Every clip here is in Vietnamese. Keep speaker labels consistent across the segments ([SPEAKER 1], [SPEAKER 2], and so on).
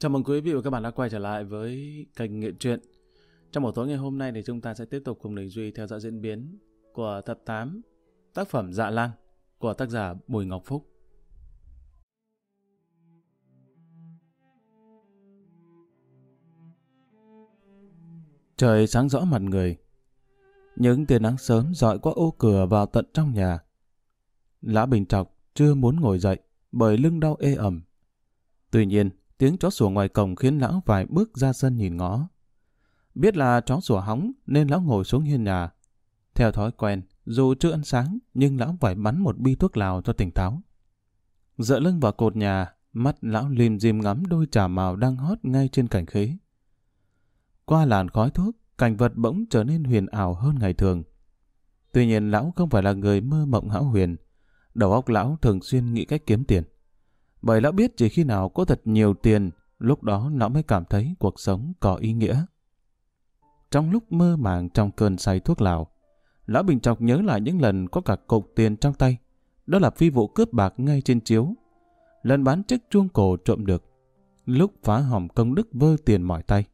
[SPEAKER 1] Chào mừng quý vị và các bạn đã quay trở lại với kênh Nghệ Truyện. Trong buổi tối ngày hôm nay thì chúng ta sẽ tiếp tục cùng Đình Duy theo dõi diễn biến của tập 8 tác phẩm Dạ Lan của tác giả Bùi Ngọc Phúc. Trời sáng rõ mặt người. Những tia nắng sớm dọi qua ô cửa vào tận trong nhà. Lã Bình Trọc chưa muốn ngồi dậy bởi lưng đau ê ẩm. Tuy nhiên, tiếng chó sủa ngoài cổng khiến lão vài bước ra sân nhìn ngó. Biết là chó sủa hóng nên lão ngồi xuống hiên nhà. Theo thói quen, dù chưa ăn sáng nhưng lão phải bắn một bi thuốc lào cho tỉnh táo. Dựa lưng vào cột nhà, mắt lão lim dim ngắm đôi trà màu đang hót ngay trên cảnh khế. Qua làn khói thuốc, cảnh vật bỗng trở nên huyền ảo hơn ngày thường. Tuy nhiên lão không phải là người mơ mộng hão huyền. Đầu óc lão thường xuyên nghĩ cách kiếm tiền. Bởi lão biết chỉ khi nào có thật nhiều tiền, lúc đó lão mới cảm thấy cuộc sống có ý nghĩa. Trong lúc mơ màng trong cơn say thuốc lào, lão Bình chọc nhớ lại những lần có cả cục tiền trong tay. Đó là phi vụ cướp bạc ngay trên chiếu. Lần bán chiếc chuông cổ trộm được. Lúc phá hỏng công đức vơ tiền mỏi tay.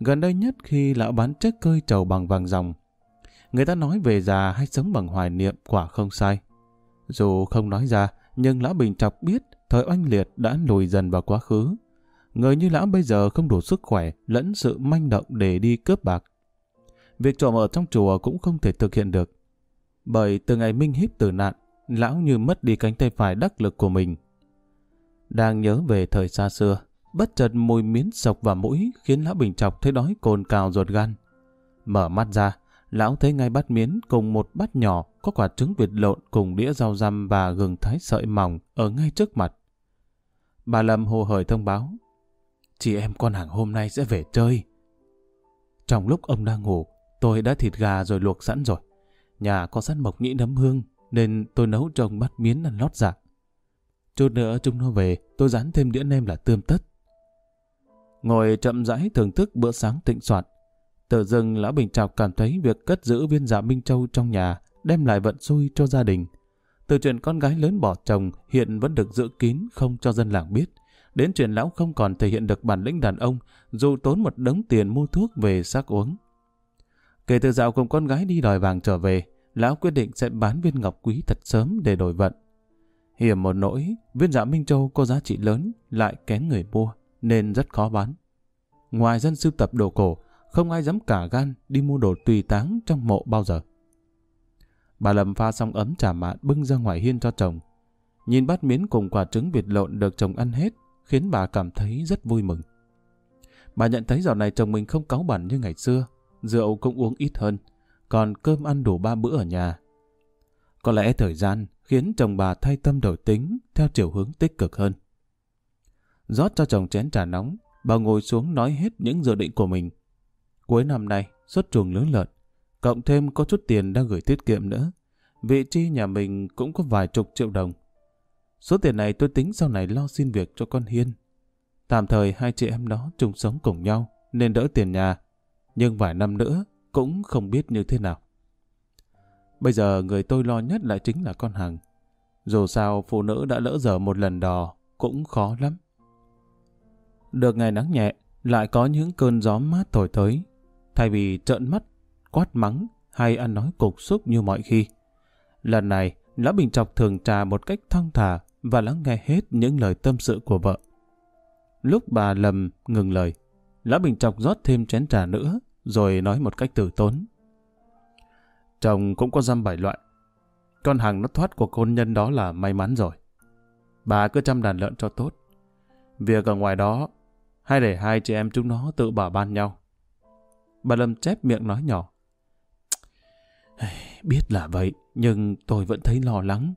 [SPEAKER 1] Gần đây nhất khi lão bán chiếc cơi trầu bằng vàng ròng. Người ta nói về già hay sống bằng hoài niệm quả không sai. Dù không nói ra, nhưng lão Bình chọc biết thời oanh liệt đã lùi dần vào quá khứ. Người như lão bây giờ không đủ sức khỏe lẫn sự manh động để đi cướp bạc. Việc trộm ở trong chùa cũng không thể thực hiện được. Bởi từ ngày Minh Hiếp tử nạn, lão như mất đi cánh tay phải đắc lực của mình. Đang nhớ về thời xa xưa, bất chợt mùi miến sọc vào mũi khiến lão Bình chọc thấy đói cồn cào ruột gan. Mở mắt ra, lão thấy ngay bát miến cùng một bát nhỏ có quả trứng vịt lộn cùng đĩa rau răm và gừng thái sợi mỏng ở ngay trước mặt. Bà Lâm hồ hởi thông báo. Chị em con hàng hôm nay sẽ về chơi. Trong lúc ông đang ngủ, tôi đã thịt gà rồi luộc sẵn rồi. Nhà có sẵn mộc nhĩ nấm hương, nên tôi nấu trồng bát miến ăn lót dạ. Chút nữa chúng nó về, tôi dán thêm đĩa nem là tươm tất. Ngồi chậm rãi thưởng thức bữa sáng tịnh soạn. Tự dưng Lão Bình Trọc cảm thấy việc cất giữ viên dạ Minh Châu trong nhà đem lại vận xui cho gia đình. Từ chuyện con gái lớn bỏ chồng hiện vẫn được giữ kín không cho dân làng biết. Đến chuyện lão không còn thể hiện được bản lĩnh đàn ông dù tốn một đống tiền mua thuốc về sắc uống. Kể từ dạo cùng con gái đi đòi vàng trở về, lão quyết định sẽ bán viên ngọc quý thật sớm để đổi vận. Hiểm một nỗi, viên dạ Minh Châu có giá trị lớn, lại kén người mua, nên rất khó bán. Ngoài dân sưu tập đồ cổ, không ai dám cả gan đi mua đồ tùy táng trong mộ bao giờ. Bà Lâm pha xong ấm trà mạn bưng ra ngoài hiên cho chồng. Nhìn bát miến cùng quả trứng vịt lộn được chồng ăn hết, khiến bà cảm thấy rất vui mừng. Bà nhận thấy dạo này chồng mình không cáu bẩn như ngày xưa, rượu cũng uống ít hơn, còn cơm ăn đủ ba bữa ở nhà. Có lẽ thời gian khiến chồng bà thay tâm đổi tính theo chiều hướng tích cực hơn. rót cho chồng chén trà nóng, bà ngồi xuống nói hết những dự định của mình. Cuối năm nay, xuất chuồng lớn lợn, cộng thêm có chút tiền đang gửi tiết kiệm nữa. Vị trí nhà mình cũng có vài chục triệu đồng. Số tiền này tôi tính sau này lo xin việc cho con Hiên. Tạm thời hai chị em nó chung sống cùng nhau nên đỡ tiền nhà. Nhưng vài năm nữa cũng không biết như thế nào. Bây giờ người tôi lo nhất lại chính là con Hằng. Dù sao phụ nữ đã lỡ dở một lần đò cũng khó lắm. Được ngày nắng nhẹ, lại có những cơn gió mát thổi tới. Thay vì trợn mắt, quát mắng hay ăn nói cục xúc như mọi khi. Lần này, Lã Bình Trọc thường trà một cách thong thả và lắng nghe hết những lời tâm sự của vợ. Lúc bà lầm ngừng lời, Lã Bình Trọc rót thêm chén trà nữa, rồi nói một cách tử tốn. Chồng cũng có dăm bảy loại. Con hàng nó thoát của hôn nhân đó là may mắn rồi. Bà cứ chăm đàn lợn cho tốt. Việc ở ngoài đó, hay để hai chị em chúng nó tự bảo ban nhau. Bà Lâm chép miệng nói nhỏ. Biết là vậy, nhưng tôi vẫn thấy lo lắng.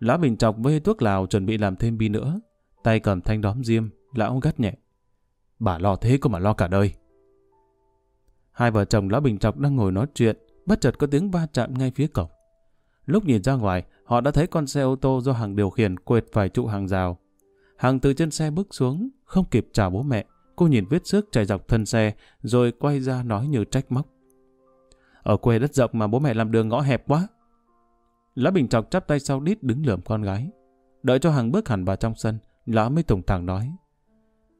[SPEAKER 1] Lão Bình Trọc với thuốc lào chuẩn bị làm thêm bi nữa. Tay cầm thanh đóm diêm, lão gắt nhẹ. Bà lo thế có mà lo cả đời. Hai vợ chồng Lão Bình Trọc đang ngồi nói chuyện, bất chợt có tiếng va chạm ngay phía cổng. Lúc nhìn ra ngoài, họ đã thấy con xe ô tô do hàng điều khiển quệt phải trụ hàng rào. Hàng từ trên xe bước xuống, không kịp chào bố mẹ. Cô nhìn vết xước chảy dọc thân xe, rồi quay ra nói như trách móc. Ở quê đất rộng mà bố mẹ làm đường ngõ hẹp quá. Lã Bình Trọc chắp tay sau đít đứng lườm con gái. Đợi cho hàng bước hẳn vào trong sân, Lã mới tùng thẳng nói.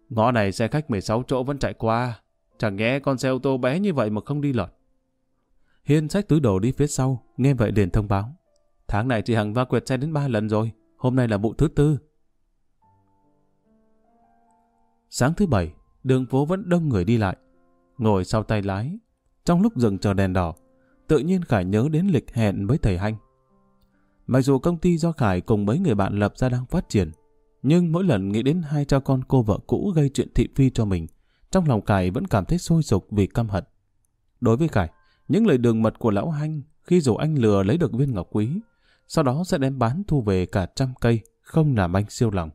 [SPEAKER 1] Ngõ này xe khách 16 chỗ vẫn chạy qua. Chẳng nghe con xe ô tô bé như vậy mà không đi lọt. Hiên sách túi đồ đi phía sau, nghe vậy liền thông báo. Tháng này chị Hằng va quẹt xe đến 3 lần rồi, hôm nay là vụ thứ tư. Sáng thứ bảy, đường phố vẫn đông người đi lại. Ngồi sau tay lái, trong lúc dừng chờ đèn đỏ, tự nhiên Khải nhớ đến lịch hẹn với thầy Hanh. Mặc dù công ty do Khải cùng mấy người bạn lập ra đang phát triển, nhưng mỗi lần nghĩ đến hai cha con cô vợ cũ gây chuyện thị phi cho mình, trong lòng Khải vẫn cảm thấy sôi sục vì căm hận. Đối với Khải, những lời đường mật của lão Hanh khi dù anh lừa lấy được viên ngọc quý, sau đó sẽ đem bán thu về cả trăm cây, không làm anh siêu lòng.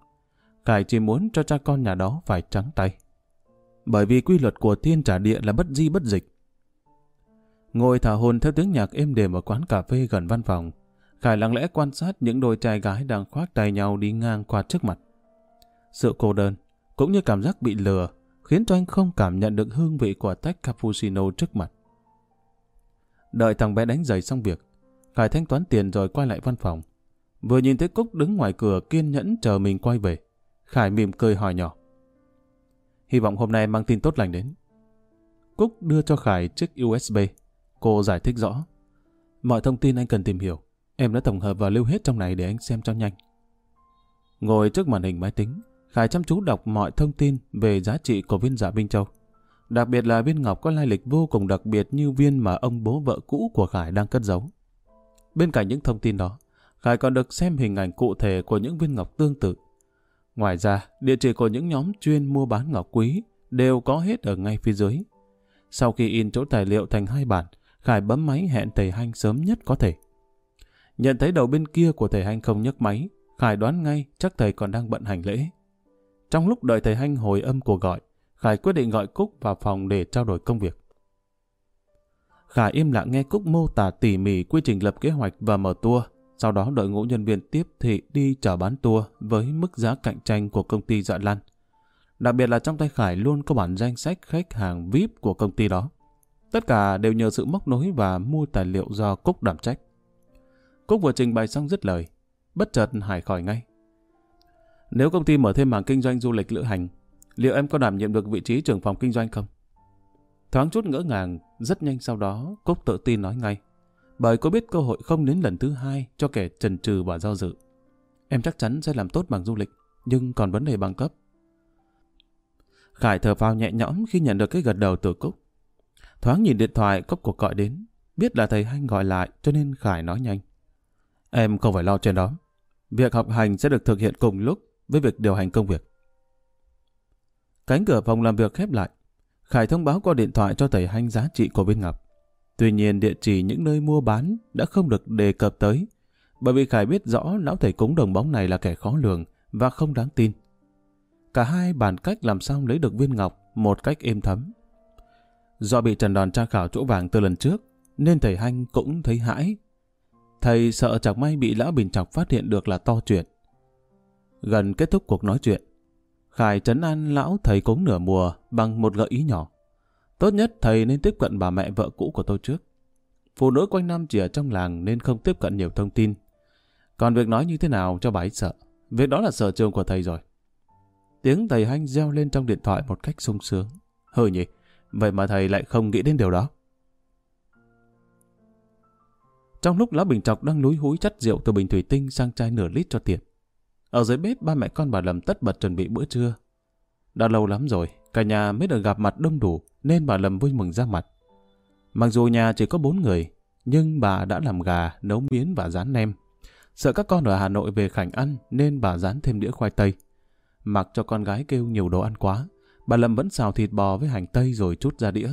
[SPEAKER 1] Khải chỉ muốn cho cha con nhà đó phải trắng tay. Bởi vì quy luật của thiên trả địa là bất di bất dịch. Ngồi thả hồn theo tiếng nhạc êm đềm ở quán cà phê gần văn phòng, Khải lặng lẽ quan sát những đôi trai gái đang khoác tay nhau đi ngang qua trước mặt. Sự cô đơn, cũng như cảm giác bị lừa, khiến cho anh không cảm nhận được hương vị của tách cappuccino trước mặt. Đợi thằng bé đánh giày xong việc, Khải thanh toán tiền rồi quay lại văn phòng. Vừa nhìn thấy Cúc đứng ngoài cửa kiên nhẫn chờ mình quay về. Khải mỉm cười hỏi nhỏ. Hy vọng hôm nay mang tin tốt lành đến. Cúc đưa cho Khải chiếc USB. Cô giải thích rõ. Mọi thông tin anh cần tìm hiểu, em đã tổng hợp và lưu hết trong này để anh xem cho nhanh. Ngồi trước màn hình máy tính, Khải chăm chú đọc mọi thông tin về giá trị của viên giả Minh Châu. Đặc biệt là viên ngọc có lai lịch vô cùng đặc biệt như viên mà ông bố vợ cũ của Khải đang cất giấu. Bên cạnh những thông tin đó, Khải còn được xem hình ảnh cụ thể của những viên ngọc tương tự. Ngoài ra, địa chỉ của những nhóm chuyên mua bán ngọc quý đều có hết ở ngay phía dưới. Sau khi in chỗ tài liệu thành hai bản, Khải bấm máy hẹn thầy Hanh sớm nhất có thể. Nhận thấy đầu bên kia của thầy Hanh không nhấc máy, Khải đoán ngay chắc thầy còn đang bận hành lễ. Trong lúc đợi thầy Hanh hồi âm cuộc gọi, Khải quyết định gọi Cúc vào phòng để trao đổi công việc. Khải im lặng nghe Cúc mô tả tỉ mỉ quy trình lập kế hoạch và mở tour, sau đó đội ngũ nhân viên tiếp thị đi chở bán tour với mức giá cạnh tranh của công ty Dạ Lan. Đặc biệt là trong tay Khải luôn có bản danh sách khách hàng VIP của công ty đó. Tất cả đều nhờ sự móc nối và mua tài liệu do Cúc đảm trách. Cúc vừa trình bày xong dứt lời, bất chợt Hải khỏi ngay. Nếu công ty mở thêm mảng kinh doanh du lịch lữ hành, liệu em có đảm nhiệm được vị trí trưởng phòng kinh doanh không? Thoáng chút ngỡ ngàng, rất nhanh sau đó, Cúc tự tin nói ngay. Bởi cô biết cơ hội không đến lần thứ hai cho kẻ trần trừ và do dự. Em chắc chắn sẽ làm tốt bằng du lịch, nhưng còn vấn đề bằng cấp. Khải thở phào nhẹ nhõm khi nhận được cái gật đầu từ Cúc. Thoáng nhìn điện thoại, có cuộc gọi đến. Biết là thầy Hanh gọi lại cho nên Khải nói nhanh. Em không phải lo chuyện đó. Việc học hành sẽ được thực hiện cùng lúc với việc điều hành công việc. Cánh cửa phòng làm việc khép lại. Khải thông báo qua điện thoại cho thầy Hanh giá trị của bên Ngọc. Tuy nhiên địa chỉ những nơi mua bán đã không được đề cập tới, bởi vì Khải biết rõ lão thầy cúng đồng bóng này là kẻ khó lường và không đáng tin. Cả hai bàn cách làm sao lấy được viên ngọc một cách êm thấm. Do bị trần đòn tra khảo chỗ vàng từ lần trước, nên thầy Hanh cũng thấy hãi. Thầy sợ chẳng may bị lão Bình Chọc phát hiện được là to chuyện. Gần kết thúc cuộc nói chuyện, Khải trấn an lão thầy cúng nửa mùa bằng một gợi ý nhỏ. Tốt nhất thầy nên tiếp cận bà mẹ vợ cũ của tôi trước. Phụ nữ quanh năm chỉ ở trong làng nên không tiếp cận nhiều thông tin. Còn việc nói như thế nào cho bà ấy sợ. Việc đó là sở trường của thầy rồi. Tiếng thầy Hanh reo lên trong điện thoại một cách sung sướng. Hừ nhỉ, vậy mà thầy lại không nghĩ đến điều đó. Trong lúc Lão Bình Trọc đang lúi húi chắt rượu từ bình thủy tinh sang chai nửa lít cho tiền. Ở dưới bếp ba mẹ con bà Lâm tất bật chuẩn bị bữa trưa. Đã lâu lắm rồi, cả nhà mới được gặp mặt đông đủ nên bà Lâm vui mừng ra mặt. Mặc dù nhà chỉ có bốn người, nhưng bà đã làm gà, nấu miến và rán nem. Sợ các con ở Hà Nội về khảnh ăn nên bà rán thêm đĩa khoai tây. Mặc cho con gái kêu nhiều đồ ăn quá, bà Lâm vẫn xào thịt bò với hành tây rồi chút ra đĩa.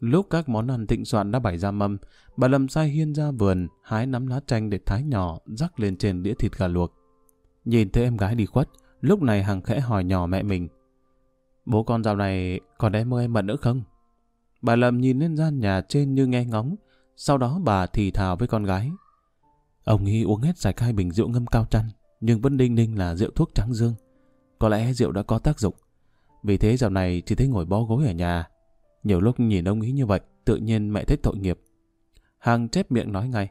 [SPEAKER 1] Lúc các món ăn thịnh soạn đã bày ra mâm, bà Lâm sai hiên ra vườn, hái nắm lá chanh để thái nhỏ, rắc lên trên đĩa thịt gà luộc. Nhìn thấy em gái đi khuất, lúc này Hằng khẽ hỏi nhỏ mẹ mình. Bố con dạo này còn đem ơi em bận nữa không? Bà Lâm nhìn lên gian nhà trên như nghe ngóng, sau đó bà thì thào với con gái. Ông ấy uống hết sạch khai bình rượu ngâm cao chăn, nhưng vẫn đinh ninh là rượu thuốc trắng dương. Có lẽ rượu đã có tác dụng. Vì thế dạo này chỉ thấy ngồi bó gối ở nhà. Nhiều lúc nhìn ông ý như vậy, tự nhiên mẹ thấy tội nghiệp. Hằng chép miệng nói ngay.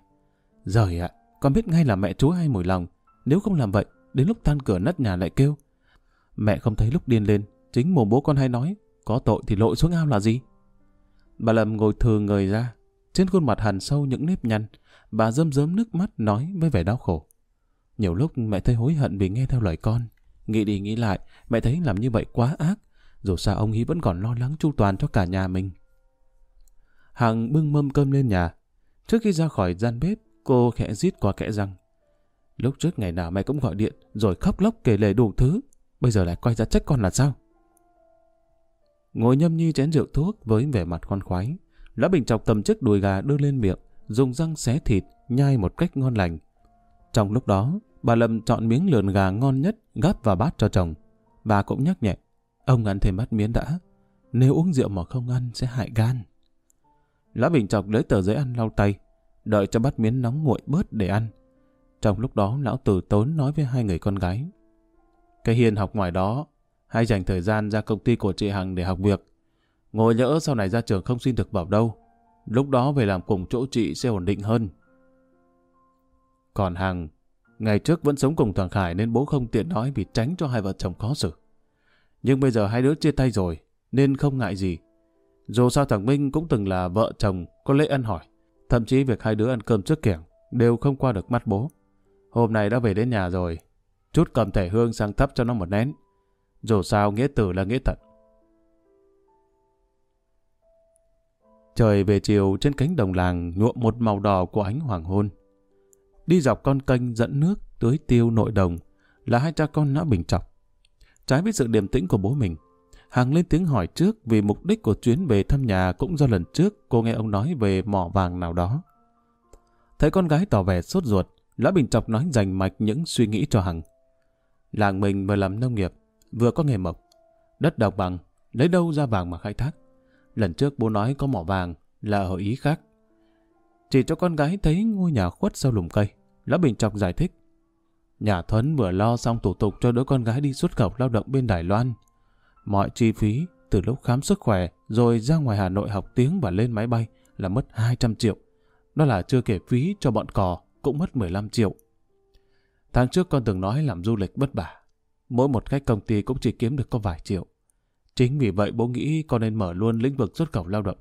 [SPEAKER 1] Rời ạ, con biết ngay là mẹ chúa hay mùi lòng. Nếu không làm vậy, đến lúc tan cửa nất nhà lại kêu. Mẹ không thấy lúc điên lên, chính mồm bố con hay nói, có tội thì lội xuống ao là gì? Bà Lâm ngồi thừa người ra, trên khuôn mặt hằn sâu những nếp nhăn, bà rơm rớm nước mắt nói với vẻ đau khổ. Nhiều lúc mẹ thấy hối hận vì nghe theo lời con. Nghĩ đi nghĩ lại, mẹ thấy làm như vậy quá ác. Dù sao ông hí vẫn còn lo lắng chu toàn cho cả nhà mình. Hằng bưng mâm cơm lên nhà. Trước khi ra khỏi gian bếp, cô khẽ rít qua kẽ răng. Lúc trước ngày nào mẹ cũng gọi điện, rồi khóc lóc kể lể đủ thứ. Bây giờ lại quay ra trách con là sao? Ngồi nhâm nhi chén rượu thuốc với vẻ mặt khoan khoái. Lã Bình chọc tầm chiếc đùi gà đưa lên miệng, dùng răng xé thịt, nhai một cách ngon lành. Trong lúc đó, bà Lâm chọn miếng lườn gà ngon nhất gắp vào bát cho chồng. Bà cũng nhắc nhẹ, ông ăn thêm bát miếng đã. Nếu uống rượu mà không ăn sẽ hại gan. Lã Bình chọc lấy tờ giấy ăn lau tay, đợi cho bát miếng nóng nguội bớt để ăn. Trong lúc đó, lão tử tốn nói với hai người con gái. Cái hiền học ngoài đó, hãy dành thời gian ra công ty của chị Hằng để học việc. Ngồi nhỡ sau này ra trường không xin được bảo đâu. Lúc đó về làm cùng chỗ chị sẽ ổn định hơn. Còn Hằng, ngày trước vẫn sống cùng thằng Khải nên bố không tiện nói vì tránh cho hai vợ chồng khó xử. Nhưng bây giờ hai đứa chia tay rồi, nên không ngại gì. Dù sao thằng Minh cũng từng là vợ chồng có lễ ăn hỏi. Thậm chí việc hai đứa ăn cơm trước kẻng đều không qua được mắt bố. Hôm nay đã về đến nhà rồi. Chút cầm thẻ hương sang thắp cho nó một nén. Dù sao nghĩa tử là nghĩa thật. Trời về chiều trên cánh đồng làng nhuộm một màu đỏ của ánh hoàng hôn. Đi dọc con kênh dẫn nước tưới tiêu nội đồng là hai cha con não bình chọc Trái với sự điềm tĩnh của bố mình, Hằng lên tiếng hỏi trước vì mục đích của chuyến về thăm nhà cũng do lần trước cô nghe ông nói về mỏ vàng nào đó. Thấy con gái tỏ vẻ sốt ruột, Lã Bình chọc nói dành mạch những suy nghĩ cho Hằng. Làng mình vừa làm nông nghiệp, vừa có nghề mộc. Đất độc bằng, lấy đâu ra vàng mà khai thác. Lần trước bố nói có mỏ vàng là ở ý khác. Chỉ cho con gái thấy ngôi nhà khuất sau lùm cây lão Bình Chọc giải thích. Nhà Thuấn vừa lo xong thủ tục cho đứa con gái đi xuất khẩu lao động bên Đài Loan. Mọi chi phí, từ lúc khám sức khỏe, rồi ra ngoài Hà Nội học tiếng và lên máy bay là mất 200 triệu. Đó là chưa kể phí cho bọn cò, cũng mất 15 triệu. Tháng trước con từng nói làm du lịch bất bả. Mỗi một khách công ty cũng chỉ kiếm được có vài triệu. Chính vì vậy bố nghĩ con nên mở luôn lĩnh vực xuất khẩu lao động.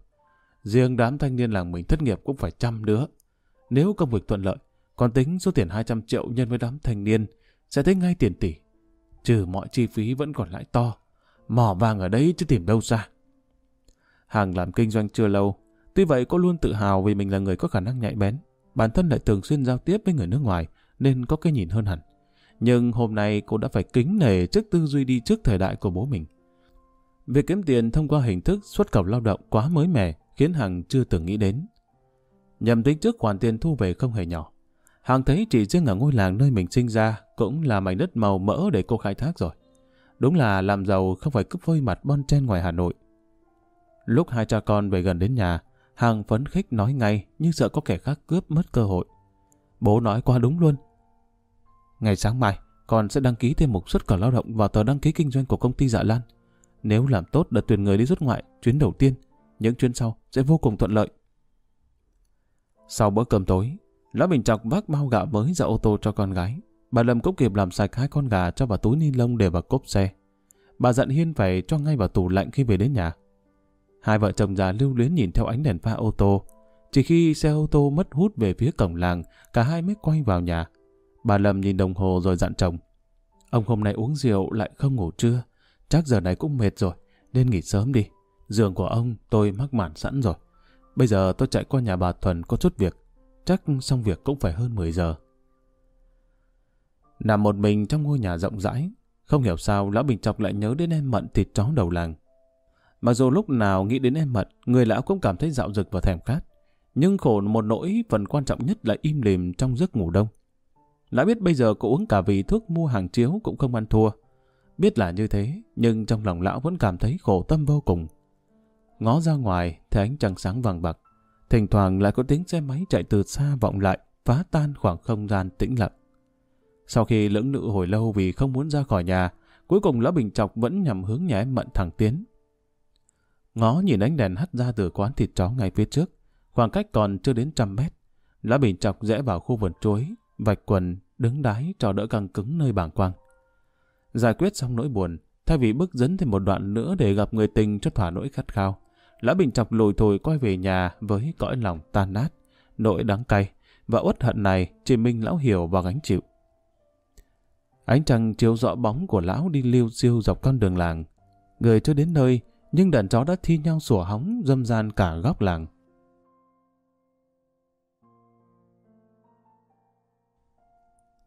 [SPEAKER 1] Riêng đám thanh niên làng mình thất nghiệp cũng phải trăm đứa. Nếu công việc thuận lợi, còn tính số tiền 200 triệu nhân với đám thanh niên, sẽ thấy ngay tiền tỷ. Trừ mọi chi phí vẫn còn lãi to. Mỏ vàng ở đấy chứ tìm đâu ra. Hàng làm kinh doanh chưa lâu. Tuy vậy cô luôn tự hào vì mình là người có khả năng nhạy bén. Bản thân lại thường xuyên giao tiếp với người nước ngoài nên có cái nhìn hơn hẳn. Nhưng hôm nay cô đã phải kính nể trước tư duy đi trước thời đại của bố mình. Việc kiếm tiền thông qua hình thức xuất khẩu lao động quá mới mẻ khiến Hằng chưa từng nghĩ đến. nhằm tính trước khoản tiền thu về không hề nhỏ. Hằng thấy chỉ riêng ở ngôi làng nơi mình sinh ra cũng là mảnh đất màu mỡ để cô khai thác rồi. Đúng là làm giàu không phải cứ phơi mặt bon chen ngoài Hà Nội. Lúc hai cha con về gần đến nhà, Hằng phấn khích nói ngay như sợ có kẻ khác cướp mất cơ hội. Bố nói quá đúng luôn. Ngày sáng mai, con sẽ đăng ký thêm một suất cỏ lao động vào tờ đăng ký kinh doanh của công ty Dạ Lan. Nếu làm tốt đợt tuyển người đi xuất ngoại chuyến đầu tiên, những chuyến sau sẽ vô cùng thuận lợi. Sau bữa cơm tối, Lão Bình Chọc vác bao gạo mới ra ô tô cho con gái. Bà Lâm cũng kịp làm sạch hai con gà cho vào túi ni lông để vào cốp xe. Bà dặn Hiên phải cho ngay vào tủ lạnh khi về đến nhà. Hai vợ chồng già lưu luyến nhìn theo ánh đèn pha ô tô. Chỉ khi xe ô tô mất hút về phía cổng làng, cả hai mới quay vào nhà. Bà Lâm nhìn đồng hồ rồi dặn chồng. Ông hôm nay uống rượu lại không ngủ trưa. Chắc giờ này cũng mệt rồi, nên nghỉ sớm đi. Giường của ông tôi mắc màn sẵn rồi. Bây giờ tôi chạy qua nhà bà Thuần có chút việc. Chắc xong việc cũng phải hơn 10 giờ. Nằm một mình trong ngôi nhà rộng rãi, không hiểu sao Lão Bình Chọc lại nhớ đến em Mận thịt chó đầu làng. Mặc dù lúc nào nghĩ đến em Mận, người lão cũng cảm thấy dạo dực và thèm khát. Nhưng khổ một nỗi phần quan trọng nhất là im lìm trong giấc ngủ đông. Lão biết bây giờ cô uống cả vì thuốc mua hàng chiếu cũng không ăn thua. Biết là như thế, nhưng trong lòng lão vẫn cảm thấy khổ tâm vô cùng. Ngó ra ngoài, thấy ánh trăng sáng vàng bạc. Thỉnh thoảng lại có tiếng xe máy chạy từ xa vọng lại, phá tan khoảng không gian tĩnh lặng. Sau khi lưỡng lự hồi lâu vì không muốn ra khỏi nhà, cuối cùng Lão Bình Chọc vẫn nhằm hướng nhà em Mận thẳng tiến. Ngó nhìn ánh đèn hắt ra từ quán thịt chó ngay phía trước, khoảng cách còn chưa đến trăm mét. Lão Bình Chọc rẽ vào khu vườn chuối, vạch quần, đứng đái cho đỡ căng cứng nơi bảng quang. Giải quyết xong nỗi buồn, Thay vì bước dẫn thêm một đoạn nữa để gặp người tình cho thỏa nỗi khát khao, Lã Bình Chọc lùi thùi quay về nhà với cõi lòng tan nát, nỗi đắng cay, và uất hận này chỉ Minh Lão hiểu và gánh chịu. Ánh trăng chiếu rõ bóng của Lão đi liêu siêu dọc con đường làng. Người chưa đến nơi, nhưng đàn chó đã thi nhau sủa hóng dâm gian cả góc làng.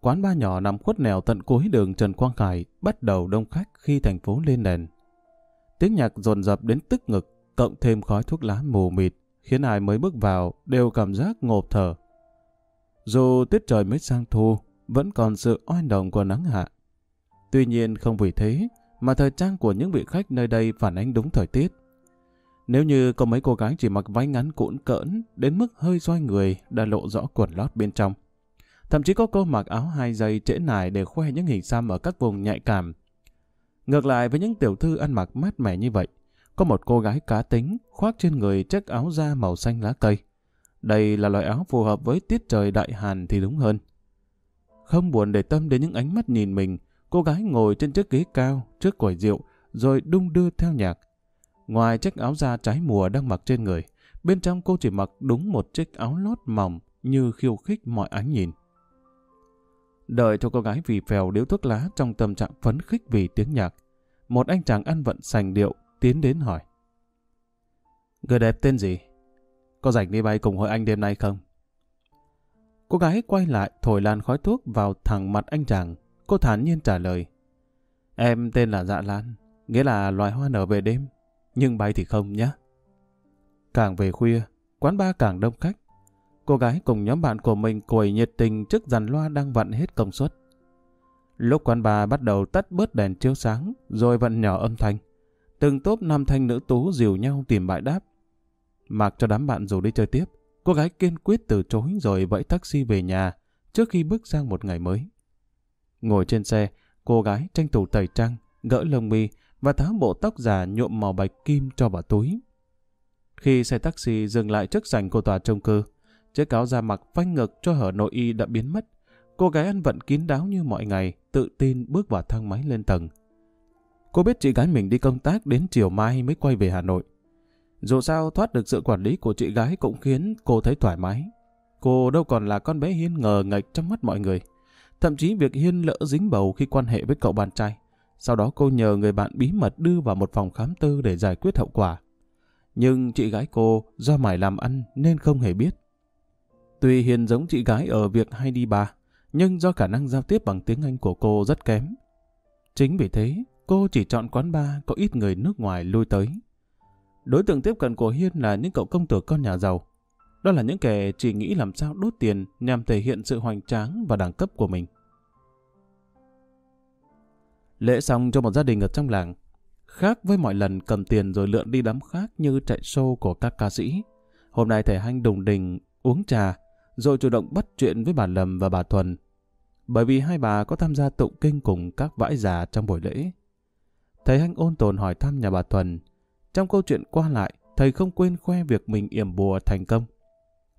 [SPEAKER 1] Quán ba nhỏ nằm khuất nẻo tận cuối đường Trần Quang Khải bắt đầu đông khách khi thành phố lên đèn. Tiếng nhạc dồn dập đến tức ngực, cộng thêm khói thuốc lá mù mịt, khiến ai mới bước vào đều cảm giác ngộp thở. Dù tiết trời mới sang thu, vẫn còn sự oi nồng của nắng hạ. Tuy nhiên không vì thế mà thời trang của những vị khách nơi đây phản ánh đúng thời tiết. Nếu như có mấy cô gái chỉ mặc váy ngắn cũn cỡn đến mức hơi xoay người đã lộ rõ quần lót bên trong. Thậm chí có cô mặc áo hai dây trễ nải để khoe những hình xăm ở các vùng nhạy cảm. Ngược lại với những tiểu thư ăn mặc mát mẻ như vậy, có một cô gái cá tính khoác trên người chiếc áo da màu xanh lá cây. Đây là loại áo phù hợp với tiết trời đại hàn thì đúng hơn. Không buồn để tâm đến những ánh mắt nhìn mình, cô gái ngồi trên chiếc ghế cao trước quầy rượu rồi đung đưa theo nhạc. Ngoài chiếc áo da trái mùa đang mặc trên người, bên trong cô chỉ mặc đúng một chiếc áo lót mỏng như khiêu khích mọi ánh nhìn. Đợi cho cô gái vì phèo điếu thuốc lá trong tâm trạng phấn khích vì tiếng nhạc. Một anh chàng ăn vận sành điệu tiến đến hỏi. Người đẹp tên gì? Có rảnh đi bay cùng hội anh đêm nay không? Cô gái quay lại thổi làn khói thuốc vào thẳng mặt anh chàng. Cô thản nhiên trả lời. Em tên là Dạ Lan, nghĩa là loài hoa nở về đêm. Nhưng bay thì không nhé. Càng về khuya, quán bar càng đông khách. Cô gái cùng nhóm bạn của mình quầy nhiệt tình trước dàn loa đang vặn hết công suất. Lúc quán bar bắt đầu tắt bớt đèn chiếu sáng, rồi vặn nhỏ âm thanh. Từng tốp nam thanh nữ tú dìu nhau tìm bãi đáp. Mặc cho đám bạn rủ đi chơi tiếp, cô gái kiên quyết từ chối rồi vẫy taxi về nhà trước khi bước sang một ngày mới. Ngồi trên xe, cô gái tranh thủ tẩy trang, gỡ lông mi và tháo bộ tóc già nhuộm màu bạch kim cho vào túi. Khi xe taxi dừng lại trước sảnh của tòa trung cư, chiếc áo da mặc phanh ngực cho hở nội y đã biến mất. Cô gái ăn vận kín đáo như mọi ngày, tự tin bước vào thang máy lên tầng. Cô biết chị gái mình đi công tác đến chiều mai mới quay về Hà Nội. Dù sao thoát được sự quản lý của chị gái cũng khiến cô thấy thoải mái. Cô đâu còn là con bé Hiên ngờ ngạch trong mắt mọi người. Thậm chí việc Hiên lỡ dính bầu khi quan hệ với cậu bạn trai. Sau đó cô nhờ người bạn bí mật đưa vào một phòng khám tư để giải quyết hậu quả. Nhưng chị gái cô do mải làm ăn nên không hề biết. Tuy Hiên giống chị gái ở việc hay đi bà, nhưng do khả năng giao tiếp bằng tiếng Anh của cô rất kém. Chính vì thế, cô chỉ chọn quán bar có ít người nước ngoài lui tới. Đối tượng tiếp cận của Hiên là những cậu công tử con nhà giàu. Đó là những kẻ chỉ nghĩ làm sao đốt tiền nhằm thể hiện sự hoành tráng và đẳng cấp của mình. Lễ xong cho một gia đình ở trong làng. Khác với mọi lần cầm tiền rồi lượn đi đám khác như chạy show của các ca sĩ. Hôm nay thầy Hanh đùng đình uống trà, rồi chủ động bắt chuyện với bà Lâm và bà Thuần. Bởi vì hai bà có tham gia tụng kinh cùng các vãi già trong buổi lễ. Thầy Hanh ôn tồn hỏi thăm nhà bà Thuần. Trong câu chuyện qua lại, thầy không quên khoe việc mình yểm bùa thành công.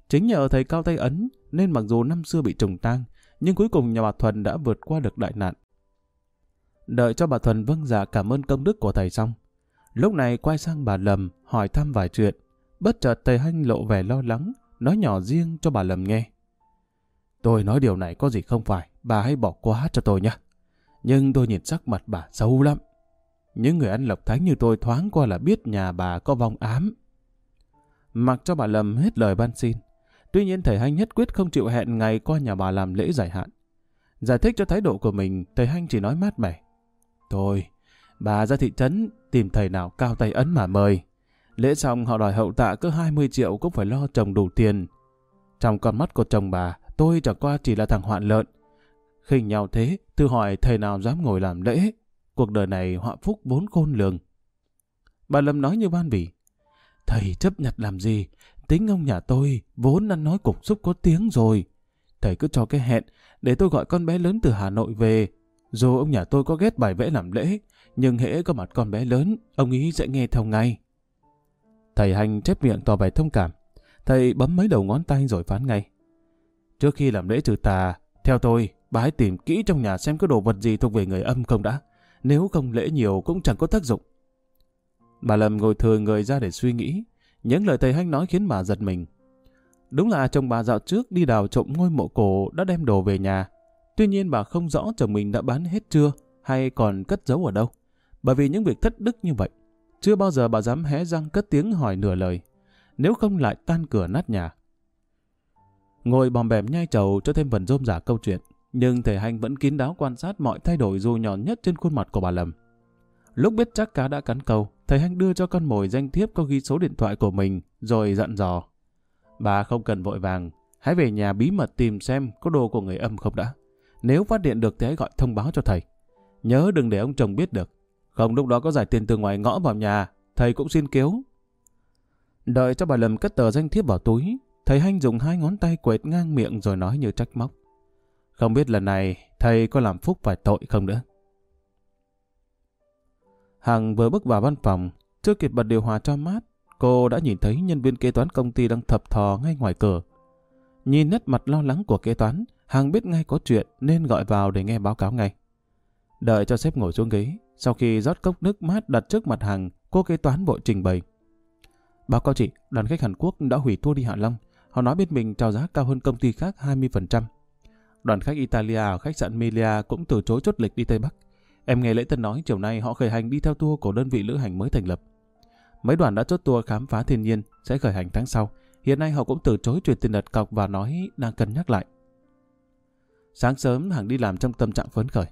[SPEAKER 1] Chính nhờ thầy cao tay ấn, nên mặc dù năm xưa bị trùng tang, nhưng cuối cùng nhà bà Thuần đã vượt qua được đại nạn. Đợi cho bà Thuần vâng dạ cảm ơn công đức của thầy xong. Lúc này quay sang bà lầm hỏi thăm vài chuyện. Bất chợt thầy Hanh lộ vẻ lo lắng, nói nhỏ riêng cho bà lầm nghe. Tôi nói điều này có gì không phải, bà hãy bỏ qua cho tôi nhé. Nhưng tôi nhìn sắc mặt bà xấu lắm. Những người ăn lộc thánh như tôi thoáng qua là biết nhà bà có vong ám. Mặc cho bà Lâm hết lời ban xin. Tuy nhiên thầy Hanh nhất quyết không chịu hẹn ngày qua nhà bà làm lễ giải hạn. Giải thích cho thái độ của mình, thầy Hanh chỉ nói mát mẻ. Thôi, bà ra thị trấn tìm thầy nào cao tay ấn mà mời. Lễ xong họ đòi hậu tạ cứ 20 triệu cũng phải lo chồng đủ tiền. Trong con mắt của chồng bà, tôi chẳng qua chỉ là thằng hoạn lợn. khinh nhau thế, tự hỏi thầy nào dám ngồi làm lễ. Cuộc đời này họa phúc vốn khôn lường. Bà Lâm nói như ban bỉ. Thầy chấp nhận làm gì? Tính ông nhà tôi vốn ăn nói cục xúc có tiếng rồi. Thầy cứ cho cái hẹn để tôi gọi con bé lớn từ Hà Nội về. Dù ông nhà tôi có ghét bài vẽ làm lễ, nhưng hễ có mặt con bé lớn, ông ý sẽ nghe theo ngay. Thầy Hành chép miệng tỏ vẻ thông cảm. Thầy bấm mấy đầu ngón tay rồi phán ngay. Trước khi làm lễ trừ tà, theo tôi, bà hãy tìm kỹ trong nhà xem có đồ vật gì thuộc về người âm không đã nếu không lễ nhiều cũng chẳng có tác dụng. Bà Lâm ngồi thừa người ra để suy nghĩ, những lời thầy Hanh nói khiến bà giật mình. Đúng là chồng bà dạo trước đi đào trộm ngôi mộ cổ đã đem đồ về nhà. Tuy nhiên bà không rõ chồng mình đã bán hết chưa hay còn cất giấu ở đâu. Bởi vì những việc thất đức như vậy, chưa bao giờ bà dám hé răng cất tiếng hỏi nửa lời. Nếu không lại tan cửa nát nhà. Ngồi bòm bèm nhai trầu cho thêm phần rôm giả câu chuyện. Nhưng thầy Hanh vẫn kín đáo quan sát mọi thay đổi dù nhỏ nhất trên khuôn mặt của bà Lâm. Lúc biết chắc cá đã cắn câu, thầy Hanh đưa cho con mồi danh thiếp có ghi số điện thoại của mình, rồi dặn dò. Bà không cần vội vàng, hãy về nhà bí mật tìm xem có đồ của người âm không đã. Nếu phát hiện được thì hãy gọi thông báo cho thầy. Nhớ đừng để ông chồng biết được. Không lúc đó có giải tiền từ ngoài ngõ vào nhà, thầy cũng xin cứu. Đợi cho bà Lâm cất tờ danh thiếp vào túi, thầy Hanh dùng hai ngón tay quệt ngang miệng rồi nói như trách móc. Không biết lần này thầy có làm phúc phải tội không nữa. Hằng vừa bước vào văn phòng, chưa kịp bật điều hòa cho mát, cô đã nhìn thấy nhân viên kế toán công ty đang thập thò ngay ngoài cửa. Nhìn nét mặt lo lắng của kế toán, Hằng biết ngay có chuyện nên gọi vào để nghe báo cáo ngay. Đợi cho sếp ngồi xuống ghế, sau khi rót cốc nước mát đặt trước mặt Hằng, cô kế toán vội trình bày. Báo cáo chị, đoàn khách Hàn Quốc đã hủy tour đi Hạ Long. Họ nói bên mình trao giá cao hơn công ty khác 20%. Đoàn khách Italia ở khách sạn Melia cũng từ chối chốt lịch đi Tây Bắc. Em nghe lễ tân nói chiều nay họ khởi hành đi theo tour của đơn vị lữ hành mới thành lập. Mấy đoàn đã chốt tour khám phá thiên nhiên sẽ khởi hành tháng sau. Hiện nay họ cũng từ chối chuyển tiền đặt cọc và nói đang cân nhắc lại. Sáng sớm Hằng đi làm trong tâm trạng phấn khởi.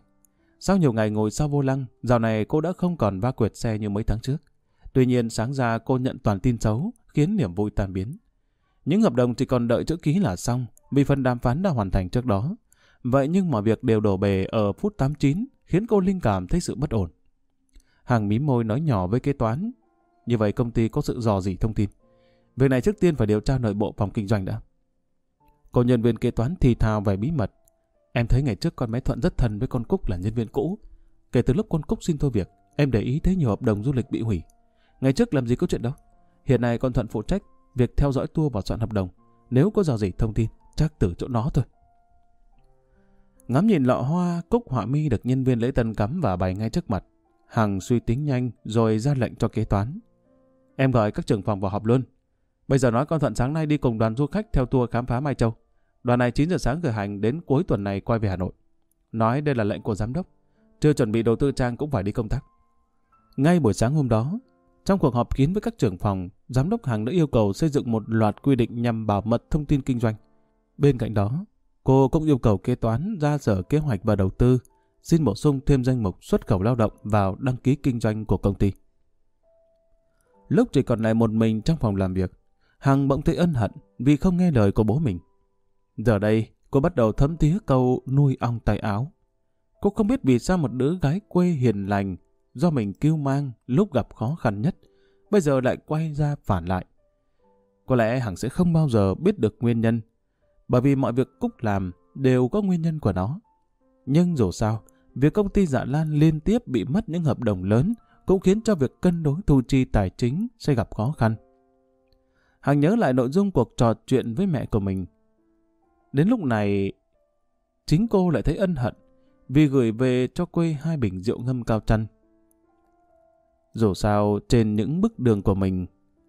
[SPEAKER 1] Sau nhiều ngày ngồi sau vô lăng, dạo này cô đã không còn va quyệt xe như mấy tháng trước. Tuy nhiên sáng ra cô nhận toàn tin xấu, khiến niềm vui tan biến. Những hợp đồng chỉ còn đợi chữ ký là xong, vì phần đàm phán đã hoàn thành trước đó. Vậy nhưng mọi việc đều đổ bề ở phút 89, khiến cô linh cảm thấy sự bất ổn. Hàng mím môi nói nhỏ với kế toán. Như vậy công ty có sự dò dỉ thông tin. Việc này trước tiên phải điều tra nội bộ phòng kinh doanh đã. Cô nhân viên kế toán thì thào về bí mật. Em thấy ngày trước con bé Thuận rất thân với con Cúc là nhân viên cũ. Kể từ lúc con Cúc xin thôi việc, em để ý thấy nhiều hợp đồng du lịch bị hủy. Ngày trước làm gì có chuyện đâu. Hiện nay con Thuận phụ trách việc theo dõi tour và soạn hợp đồng. Nếu có dò dỉ thông tin, chắc từ chỗ nó thôi. Ngắm nhìn lọ hoa, cúc họa mi được nhân viên lễ tân cắm và bày ngay trước mặt. Hằng suy tính nhanh rồi ra lệnh cho kế toán. Em gọi các trưởng phòng vào họp luôn. Bây giờ nói con Thuận sáng nay đi cùng đoàn du khách theo tour khám phá Mai Châu. Đoàn này 9 giờ sáng khởi hành đến cuối tuần này quay về Hà Nội. Nói đây là lệnh của giám đốc. Chưa chuẩn bị đầu tư trang cũng phải đi công tác. Ngay buổi sáng hôm đó, trong cuộc họp kín với các trưởng phòng, giám đốc Hằng đã yêu cầu xây dựng một loạt quy định nhằm bảo mật thông tin kinh doanh. Bên cạnh đó, Cô cũng yêu cầu kế toán ra sở kế hoạch và đầu tư, xin bổ sung thêm danh mục xuất khẩu lao động vào đăng ký kinh doanh của công ty. Lúc chỉ còn lại một mình trong phòng làm việc, Hằng bỗng thấy ân hận vì không nghe lời của bố mình. Giờ đây, cô bắt đầu thấm tía câu nuôi ong tay áo. Cô không biết vì sao một đứa gái quê hiền lành do mình kêu mang lúc gặp khó khăn nhất, bây giờ lại quay ra phản lại. Có lẽ Hằng sẽ không bao giờ biết được nguyên nhân bởi vì mọi việc Cúc làm đều có nguyên nhân của nó. Nhưng dù sao, việc công ty Dạ Lan liên tiếp bị mất những hợp đồng lớn cũng khiến cho việc cân đối thu chi tài chính sẽ gặp khó khăn. Hằng nhớ lại nội dung cuộc trò chuyện với mẹ của mình. Đến lúc này, chính cô lại thấy ân hận vì gửi về cho quê hai bình rượu ngâm cao chăn. Dù sao, trên những bước đường của mình,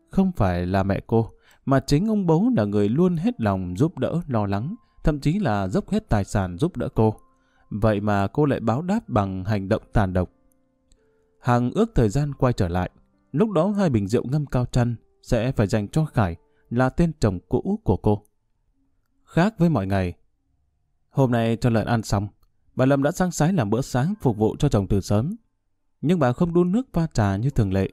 [SPEAKER 1] không phải là mẹ cô, mà chính ông bố là người luôn hết lòng giúp đỡ, lo lắng, thậm chí là dốc hết tài sản giúp đỡ cô. Vậy mà cô lại báo đáp bằng hành động tàn độc. Hằng ước thời gian quay trở lại. Lúc đó hai bình rượu ngâm cao chăn sẽ phải dành cho Khải là tên chồng cũ của cô. Khác với mọi ngày, hôm nay cho lợn ăn xong, bà Lâm đã sang sái làm bữa sáng phục vụ cho chồng từ sớm. Nhưng bà không đun nước pha trà như thường lệ.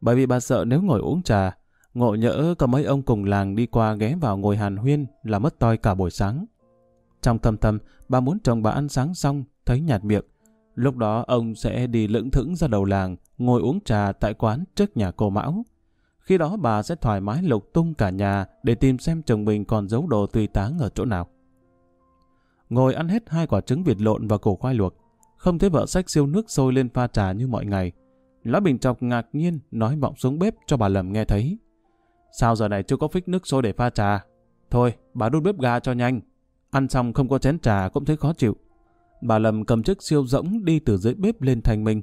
[SPEAKER 1] Bởi vì bà sợ nếu ngồi uống trà, Ngộ nhỡ có mấy ông cùng làng đi qua ghé vào ngồi hàn huyên là mất toi cả buổi sáng. Trong thầm thầm bà muốn chồng bà ăn sáng xong, thấy nhạt miệng. Lúc đó ông sẽ đi lững thững ra đầu làng, ngồi uống trà tại quán trước nhà cô Mão. Khi đó bà sẽ thoải mái lục tung cả nhà để tìm xem chồng mình còn giấu đồ tùy táng ở chỗ nào. Ngồi ăn hết hai quả trứng vịt lộn và củ khoai luộc. Không thấy vợ sách siêu nước sôi lên pha trà như mọi ngày. Lão Bình Chọc ngạc nhiên nói vọng xuống bếp cho bà Lầm nghe thấy. Sao giờ này chưa có phích nước sôi để pha trà? Thôi, bà đun bếp ga cho nhanh. Ăn xong không có chén trà cũng thấy khó chịu. Bà Lâm cầm chiếc siêu rỗng đi từ dưới bếp lên thành mình.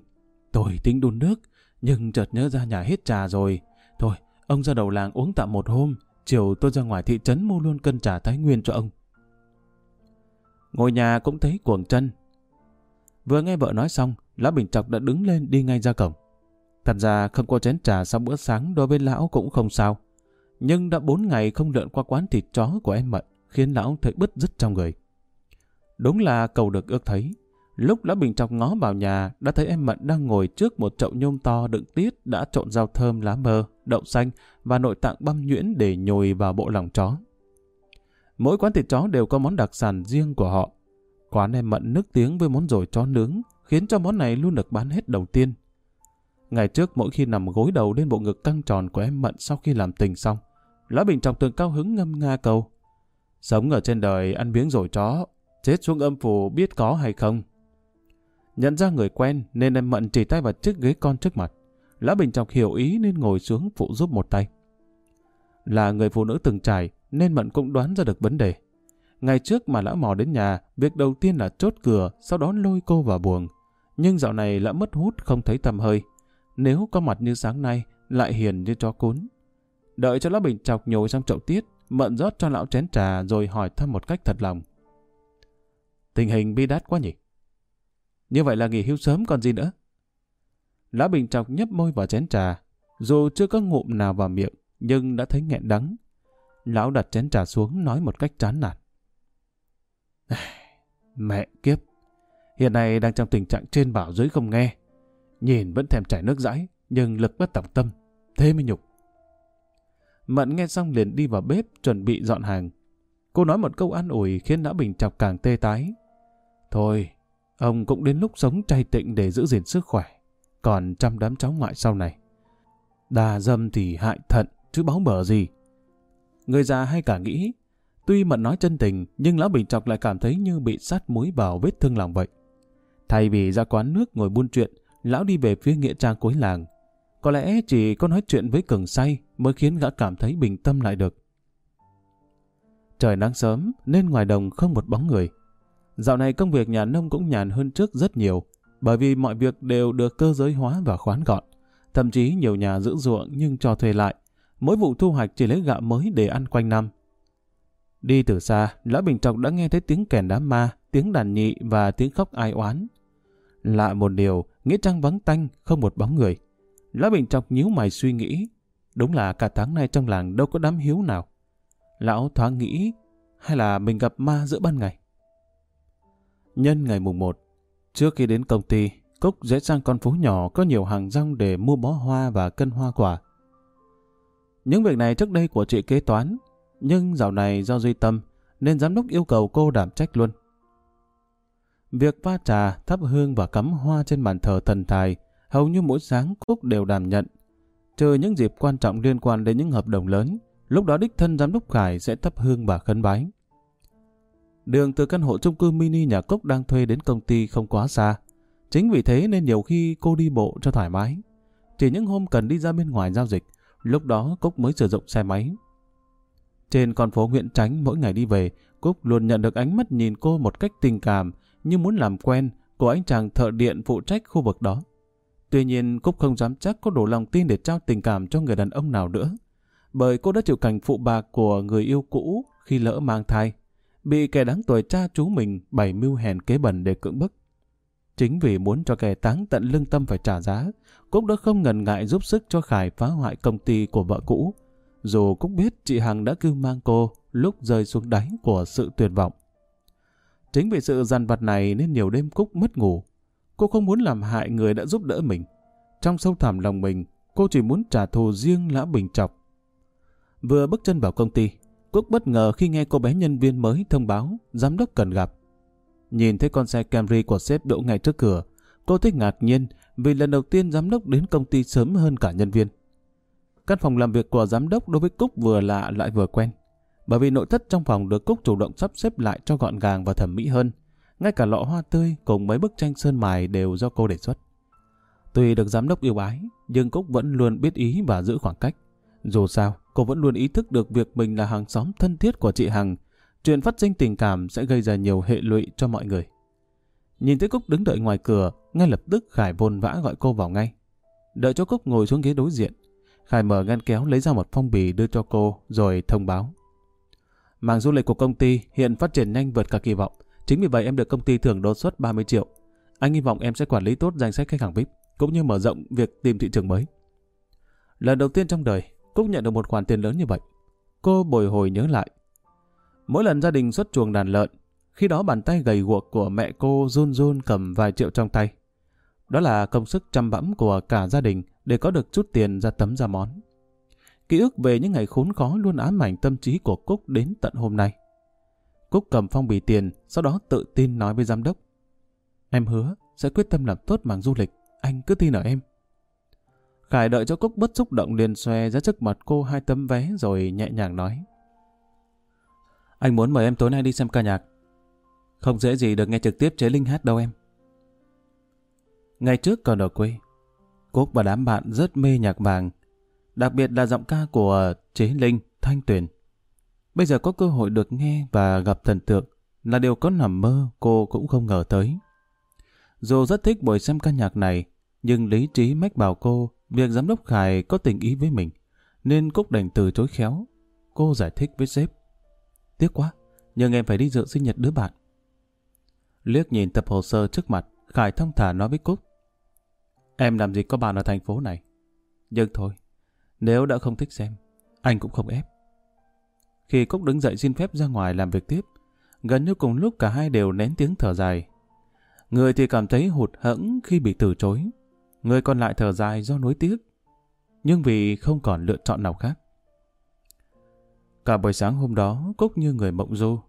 [SPEAKER 1] Tôi tính đun nước, nhưng chợt nhớ ra nhà hết trà rồi. Thôi, ông ra đầu làng uống tạm một hôm, chiều tôi ra ngoài thị trấn mua luôn cân trà Thái Nguyên cho ông. Ngồi nhà cũng thấy cuồng chân. Vừa nghe vợ nói xong, Lão Bình Chọc đã đứng lên đi ngay ra cổng. Thật ra không có chén trà sau bữa sáng đối với lão cũng không sao. Nhưng đã bốn ngày không lượn qua quán thịt chó của em Mận, khiến lão thấy bứt rứt trong người. Đúng là cầu được ước thấy. Lúc Lão Bình Chọc ngó vào nhà, đã thấy em Mận đang ngồi trước một chậu nhôm to đựng tiết đã trộn rau thơm lá mơ, đậu xanh và nội tạng băm nhuyễn để nhồi vào bộ lòng chó. Mỗi quán thịt chó đều có món đặc sản riêng của họ. Quán em Mận nức tiếng với món rồi chó nướng, khiến cho món này luôn được bán hết đầu tiên. Ngày trước mỗi khi nằm gối đầu lên bộ ngực căng tròn của em Mận sau khi làm tình xong, lã Bình Trọng tường cao hứng ngâm nga câu. Sống ở trên đời ăn miếng rồi chó, chết xuống âm phủ biết có hay không. Nhận ra người quen nên em Mận chỉ tay vào chiếc ghế con trước mặt. lã Bình Trọng hiểu ý nên ngồi xuống phụ giúp một tay. Là người phụ nữ từng trải nên Mận cũng đoán ra được vấn đề. Ngày trước mà lão mò đến nhà, việc đầu tiên là chốt cửa, sau đó lôi cô vào buồng. Nhưng dạo này lão mất hút không thấy tầm hơi. Nếu có mặt như sáng nay, lại hiền như chó cún. Đợi cho lão bình chọc nhồi sang chậu tiết, mận rót cho lão chén trà rồi hỏi thăm một cách thật lòng. Tình hình bi đát quá nhỉ? Như vậy là nghỉ hưu sớm còn gì nữa? Lão bình chọc nhấp môi vào chén trà, dù chưa có ngụm nào vào miệng, nhưng đã thấy nghẹn đắng. Lão đặt chén trà xuống nói một cách chán nản. Mẹ kiếp, hiện nay đang trong tình trạng trên bảo dưới không nghe. Nhìn vẫn thèm chảy nước dãi, nhưng lực bất tòng tâm, thế mới nhục. Mận nghe xong liền đi vào bếp chuẩn bị dọn hàng. Cô nói một câu an ủi khiến đã bình chọc càng tê tái. Thôi, ông cũng đến lúc sống chay tịnh để giữ gìn sức khỏe. Còn chăm đám cháu ngoại sau này. Đà dâm thì hại thận, chứ báo bở gì. Người già hay cả nghĩ Tuy Mận nói chân tình, nhưng Lão Bình Trọc lại cảm thấy như bị sát muối vào vết thương lòng vậy. Thay vì ra quán nước ngồi buôn chuyện, Lão đi về phía nghĩa trang cuối làng. Có lẽ chỉ có nói chuyện với Cường say mới khiến gã cảm thấy bình tâm lại được. Trời nắng sớm nên ngoài đồng không một bóng người. Dạo này công việc nhà nông cũng nhàn hơn trước rất nhiều, bởi vì mọi việc đều được cơ giới hóa và khoán gọn. Thậm chí nhiều nhà giữ ruộng nhưng cho thuê lại. Mỗi vụ thu hoạch chỉ lấy gạo mới để ăn quanh năm, Đi từ xa, Lão Bình Trọng đã nghe thấy tiếng kèn đám ma, tiếng đàn nhị và tiếng khóc ai oán. Lạ một điều, nghĩa trang vắng tanh, không một bóng người. Lão Bình Trọng nhíu mày suy nghĩ. Đúng là cả tháng nay trong làng đâu có đám hiếu nào. Lão thoáng nghĩ, hay là mình gặp ma giữa ban ngày? Nhân ngày mùng 1, trước khi đến công ty, Cúc dễ sang con phố nhỏ có nhiều hàng rong để mua bó hoa và cân hoa quả. Những việc này trước đây của chị kế toán, nhưng dạo này do duy tâm, nên giám đốc yêu cầu cô đảm trách luôn. Việc pha trà, thắp hương và cắm hoa trên bàn thờ thần tài, hầu như mỗi sáng Cúc đều đảm nhận. Trừ những dịp quan trọng liên quan đến những hợp đồng lớn, lúc đó đích thân giám đốc Khải sẽ thắp hương và khấn bái. Đường từ căn hộ chung cư mini nhà Cúc đang thuê đến công ty không quá xa. Chính vì thế nên nhiều khi cô đi bộ cho thoải mái. Chỉ những hôm cần đi ra bên ngoài giao dịch, lúc đó Cúc mới sử dụng xe máy. Trên con phố huyện Tránh mỗi ngày đi về, Cúc luôn nhận được ánh mắt nhìn cô một cách tình cảm, như muốn làm quen của anh chàng thợ điện phụ trách khu vực đó. Tuy nhiên, Cúc không dám chắc có đủ lòng tin để trao tình cảm cho người đàn ông nào nữa. Bởi cô đã chịu cảnh phụ bạc của người yêu cũ khi lỡ mang thai, bị kẻ đáng tuổi cha chú mình bày mưu hèn kế bẩn để cưỡng bức. Chính vì muốn cho kẻ táng tận lương tâm phải trả giá, Cúc đã không ngần ngại giúp sức cho Khải phá hoại công ty của vợ cũ, dù cũng biết chị Hằng đã cưu mang cô lúc rơi xuống đáy của sự tuyệt vọng. Chính vì sự dằn vặt này nên nhiều đêm Cúc mất ngủ. Cô không muốn làm hại người đã giúp đỡ mình. Trong sâu thẳm lòng mình, cô chỉ muốn trả thù riêng Lã Bình Trọc. Vừa bước chân vào công ty, Cúc bất ngờ khi nghe cô bé nhân viên mới thông báo giám đốc cần gặp. Nhìn thấy con xe Camry của sếp đỗ ngay trước cửa, cô thích ngạc nhiên vì lần đầu tiên giám đốc đến công ty sớm hơn cả nhân viên. Căn phòng làm việc của giám đốc đối với Cúc vừa lạ lại vừa quen. Bởi vì nội thất trong phòng được Cúc chủ động sắp xếp lại cho gọn gàng và thẩm mỹ hơn. Ngay cả lọ hoa tươi cùng mấy bức tranh sơn mài đều do cô đề xuất. Tuy được giám đốc yêu ái, nhưng Cúc vẫn luôn biết ý và giữ khoảng cách. Dù sao, cô vẫn luôn ý thức được việc mình là hàng xóm thân thiết của chị Hằng. Chuyện phát sinh tình cảm sẽ gây ra nhiều hệ lụy cho mọi người. Nhìn thấy Cúc đứng đợi ngoài cửa, ngay lập tức Khải vồn vã gọi cô vào ngay. Đợi cho Cúc ngồi xuống ghế đối diện. Khải mở ngăn kéo lấy ra một phong bì đưa cho cô, rồi thông báo. Mảng du lịch của công ty hiện phát triển nhanh vượt cả kỳ vọng. Chính vì vậy em được công ty thưởng đột xuất 30 triệu. Anh hy vọng em sẽ quản lý tốt danh sách khách hàng VIP, cũng như mở rộng việc tìm thị trường mới. Lần đầu tiên trong đời, Cúc nhận được một khoản tiền lớn như vậy. Cô bồi hồi nhớ lại. Mỗi lần gia đình xuất chuồng đàn lợn, khi đó bàn tay gầy guộc của mẹ cô run run cầm vài triệu trong tay. Đó là công sức chăm bẵm của cả gia đình để có được chút tiền ra tấm ra món. Ký ức về những ngày khốn khó luôn ám ảnh tâm trí của Cúc đến tận hôm nay. Cúc cầm phong bì tiền, sau đó tự tin nói với giám đốc. Em hứa sẽ quyết tâm làm tốt mảng du lịch, anh cứ tin ở em. Khải đợi cho Cúc bất xúc động liền xòe ra trước mặt cô hai tấm vé rồi nhẹ nhàng nói. Anh muốn mời em tối nay đi xem ca nhạc. Không dễ gì được nghe trực tiếp chế Linh hát đâu em. Ngày trước còn ở quê, Cúc và đám bạn rất mê nhạc vàng, đặc biệt là giọng ca của Chế Linh, Thanh Tuyền. Bây giờ có cơ hội được nghe và gặp thần tượng là điều có nằm mơ cô cũng không ngờ tới. Dù rất thích buổi xem ca nhạc này, nhưng lý trí mách bảo cô việc giám đốc Khải có tình ý với mình, nên Cúc đành từ chối khéo. Cô giải thích với sếp. Tiếc quá, nhưng em phải đi dự sinh nhật đứa bạn. Liếc nhìn tập hồ sơ trước mặt, Khải thông thả nói với Cúc. Em làm gì có bạn ở thành phố này. Nhưng thôi, nếu đã không thích xem, anh cũng không ép. Khi Cúc đứng dậy xin phép ra ngoài làm việc tiếp, gần như cùng lúc cả hai đều nén tiếng thở dài. Người thì cảm thấy hụt hẫng khi bị từ chối, người còn lại thở dài do nối tiếc, nhưng vì không còn lựa chọn nào khác. Cả buổi sáng hôm đó, Cúc như người mộng du.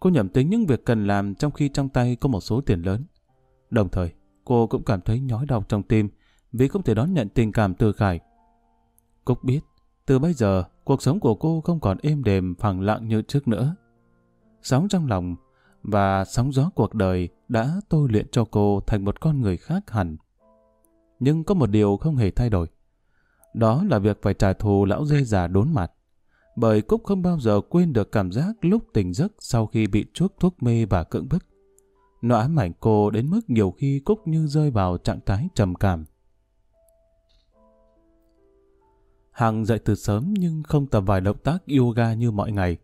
[SPEAKER 1] Cô nhẩm tính những việc cần làm trong khi trong tay có một số tiền lớn. Đồng thời, cô cũng cảm thấy nhói đau trong tim vì không thể đón nhận tình cảm từ Khải. Cúc biết, từ bây giờ, cuộc sống của cô không còn êm đềm phẳng lặng như trước nữa. Sóng trong lòng và sóng gió cuộc đời đã tôi luyện cho cô thành một con người khác hẳn. Nhưng có một điều không hề thay đổi. Đó là việc phải trả thù lão dê già đốn mặt. Bởi Cúc không bao giờ quên được cảm giác lúc tỉnh giấc sau khi bị chuốc thuốc mê và cưỡng bức. Nó ám ảnh cô đến mức nhiều khi Cúc như rơi vào trạng thái trầm cảm. Hằng dậy từ sớm nhưng không tập vài động tác yoga như mọi ngày.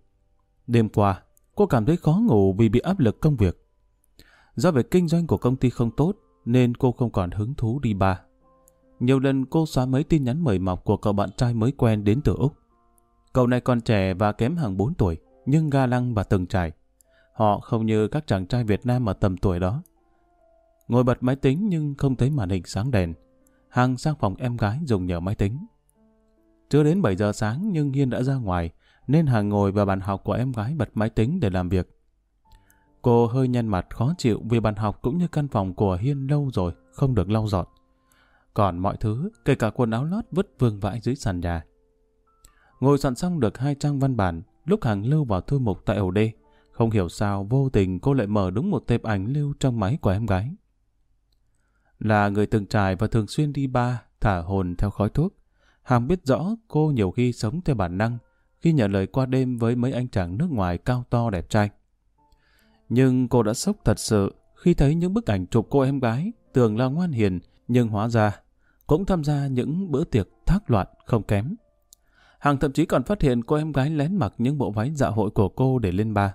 [SPEAKER 1] Đêm qua, cô cảm thấy khó ngủ vì bị áp lực công việc. Do việc kinh doanh của công ty không tốt nên cô không còn hứng thú đi bar. Nhiều lần cô xóa mấy tin nhắn mời mọc của cậu bạn trai mới quen đến từ Úc. Cậu này còn trẻ và kém hàng 4 tuổi, nhưng ga lăng và từng trải. Họ không như các chàng trai Việt Nam ở tầm tuổi đó. Ngồi bật máy tính nhưng không thấy màn hình sáng đèn. Hằng sang phòng em gái dùng nhờ máy tính. Chưa đến 7 giờ sáng nhưng Hiên đã ra ngoài, nên Hằng ngồi vào bàn học của em gái bật máy tính để làm việc. Cô hơi nhăn mặt khó chịu vì bàn học cũng như căn phòng của Hiên lâu rồi, không được lau dọn. Còn mọi thứ, kể cả quần áo lót vứt vương vãi dưới sàn nhà. Ngồi soạn xong được hai trang văn bản, lúc Hằng lưu vào thư mục tại ổ đê, không hiểu sao vô tình cô lại mở đúng một tệp ảnh lưu trong máy của em gái. Là người từng trải và thường xuyên đi ba, thả hồn theo khói thuốc. hàng biết rõ cô nhiều khi sống theo bản năng, khi nhận lời qua đêm với mấy anh chàng nước ngoài cao to đẹp trai. Nhưng cô đã sốc thật sự khi thấy những bức ảnh chụp cô em gái tưởng là ngoan hiền, nhưng hóa ra cũng tham gia những bữa tiệc thác loạn không kém. Hằng thậm chí còn phát hiện cô em gái lén mặc những bộ váy dạ hội của cô để lên ba.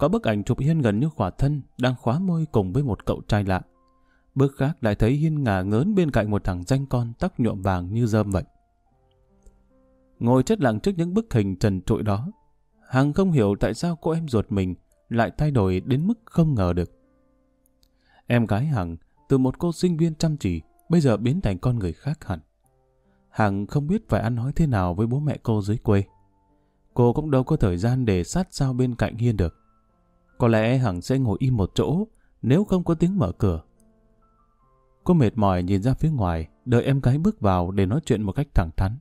[SPEAKER 1] Có bức ảnh chụp Hiên gần như khỏa thân, đang khóa môi cùng với một cậu trai lạ. Bước khác lại thấy Hiên ngả ngớn bên cạnh một thằng danh con tóc nhuộm vàng như dơm vậy. Ngồi chết lặng trước những bức hình trần trụi đó, Hằng không hiểu tại sao cô em ruột mình lại thay đổi đến mức không ngờ được. Em gái Hằng, từ một cô sinh viên chăm chỉ, bây giờ biến thành con người khác hẳn. Hằng không biết phải ăn nói thế nào với bố mẹ cô dưới quê. Cô cũng đâu có thời gian để sát sao bên cạnh Hiên được. Có lẽ Hằng sẽ ngồi im một chỗ nếu không có tiếng mở cửa. Cô mệt mỏi nhìn ra phía ngoài, đợi em gái bước vào để nói chuyện một cách thẳng thắn.